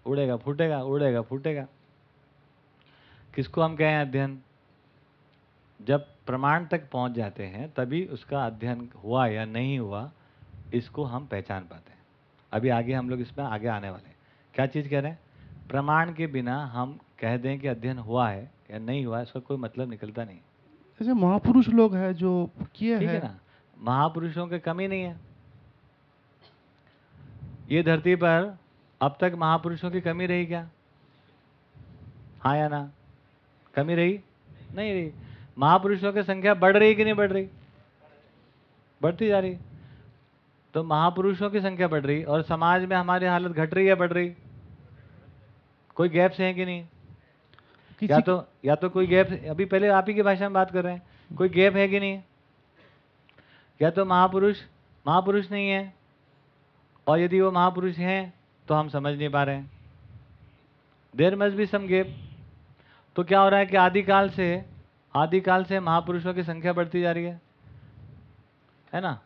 उड़ेगा फूटेगा उड़ेगा फूटेगा। किसको हम कहें अध्ययन? जब प्रमाण तक पहुँच जाते हैं तभी उसका अध्ययन हुआ या नहीं हुआ इसको हम पहचान पाते हैं। अभी आगे हम लोग इसमें आगे आने वाले हैं। क्या चीज़ कह रहे हैं? प्रमाण के बिना हम कह दें कि अध्ययन हुआ है या नहीं हुआ इसका कोई मतलब निकलता नहीं। जैसे महापुरुष लोग हैं जो किए ठीक है ना? महापुरुषों की कमी नहीं है। ये धरती पर अब तक महापुरुषों की कमी रही क्या? हाँ या ना? कमी रही? नहीं रही। महापुरुषों की संख्या बढ़ रही कि नहीं बढ़ रही? बढ़ती जा रही तो महापुरुषों की संख्या बढ़ रही और समाज में हमारी हालत घट रही है बढ़ रही? कोई गैप्स हैं कि नहीं? किसी या तो या तो कोई गैप अभी पहले आप ही की भाषा में बात कर रहे हैं। कोई गैप है कि नहीं? या तो महापुरुष महापुरुष नहीं है और यदि वो महापुरुष हैं तो हम समझ नहीं पा रहे हैं। देर मज भी सम गैप तो क्या हो रहा है कि आदिकाल से आदिकाल से महापुरुषों की संख्या बढ़ती जा रही है। है ना?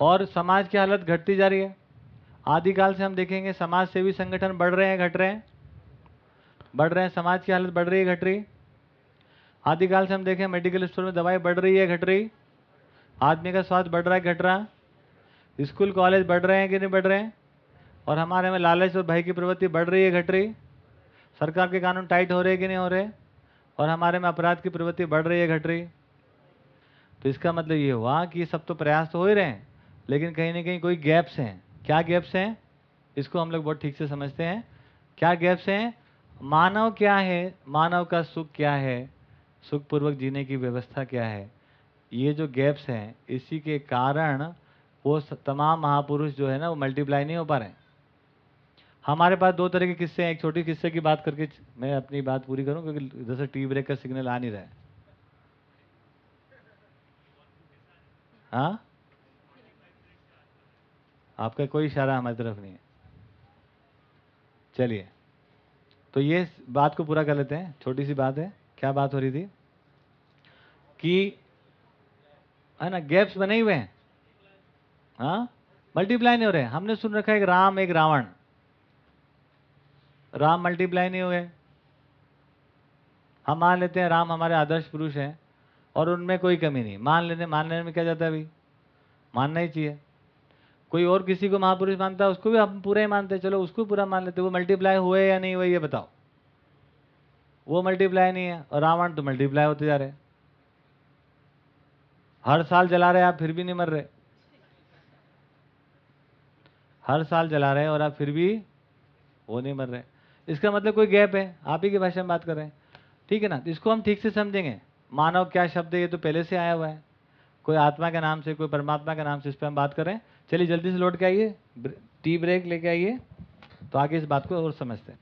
और समाज की हालत घटती जा रही है। आदिकाल से हम देखेंगे समाज सेवी संगठन बढ़ रहे हैं, घट रहे हैं। बढ़ रहे हैं, समाज की हालत बढ़ रही है, घट रही। आदिकाल से हम देखें मेडिकल स्टोर में दवाई बढ़ रही है, घट रही। आदमी का स्वास्थ्य बढ़ रहा है, घट रहा। स्कूल, कॉलेज बढ़ रहे हैं कि नहीं बढ़ रहे हैं? और हमारे में लालच और भय की प्रवृत्ति बढ़ रही है, घट रही। सरकार के कानून टाइट हो रहे कि नहीं हो रहे? और हमारे में अपराध की प्रवृत्ति बढ़ रही है, घट रही। तो इसका मतलब ये हुआ कि सब तो प्रयास तो हो ही रहे हैं, लेकिन कहीं ना कहीं कोई गैप्स हैं। क्या गैप्स हैं? इसको हम लोग बहुत ठीक से समझते हैं। क्या गैप्स हैं? मानव क्या है? मानव का सुख क्या है? सुखपूर्वक जीने की व्यवस्था क्या है? ये जो गैप्स हैं, इसी के कारण वो तमाम महापुरुष जो है ना, वो मल्टीप्लाई नहीं हो पा रहे हैं। हमारे पास दो तरह के किस्से हैं, एक छोटी किस्से की बात करके मैं अपनी बात पूरी करूँ, क्योंकि इधर से टी ब्रेक का सिग्नल आ नहीं रहा है। हाँ? आपका कोई इशारा हमारी तरफ़ नहीं है। चलिए। तो ये बात को पूरा कर लेते हैं। छोटी सी बात है। क्या बात हो रही थी? कि, है ना गैप्स बने हुए हैं। हाँ? मल्टीप्लाई नहीं हो रहे हमने सुन रखा है एक राम, एक रावण। राम मल्टीप्लाई नहीं हुए हम मान लेते हैं राम हमारे आदर्श पुरुष हैं और उनमें कोई कमी नहीं। मान लेने मान लेने में क्या जाता है अभी? मानना ही चाहिए। कोई और किसी को महापुरुष मानता है, उसको भी हम पूरा ही मानते हैं। चलो, उसको पूरा मान लेते वो मल्टीप्लाई हुए या नहीं हुए ये बताओ। वो मल्टीप्लाई नहीं है और रावण तो मल्टीप्लाई होते जा रहे हर साल जला रहे आप फिर भी नहीं मर रहे। हर साल जला रहे और आप फिर भी वो नहीं मर रहे। इसका मतलब कोई गैप है, आप ही की भाषा में बात कर रहे हैं। ठीक है ना? तो इसको हम ठीक से समझेंगे। मानव क्या शब्द है, ये तो पहले से आया हुआ है। कोई आत्मा के नाम से, कोई परमात्मा के नाम से इस पर हम बात करें चलिए जल्दी से लौट के आइए टी ब्रेक लेके आइए तो आगे इस बात को और समझते हैं।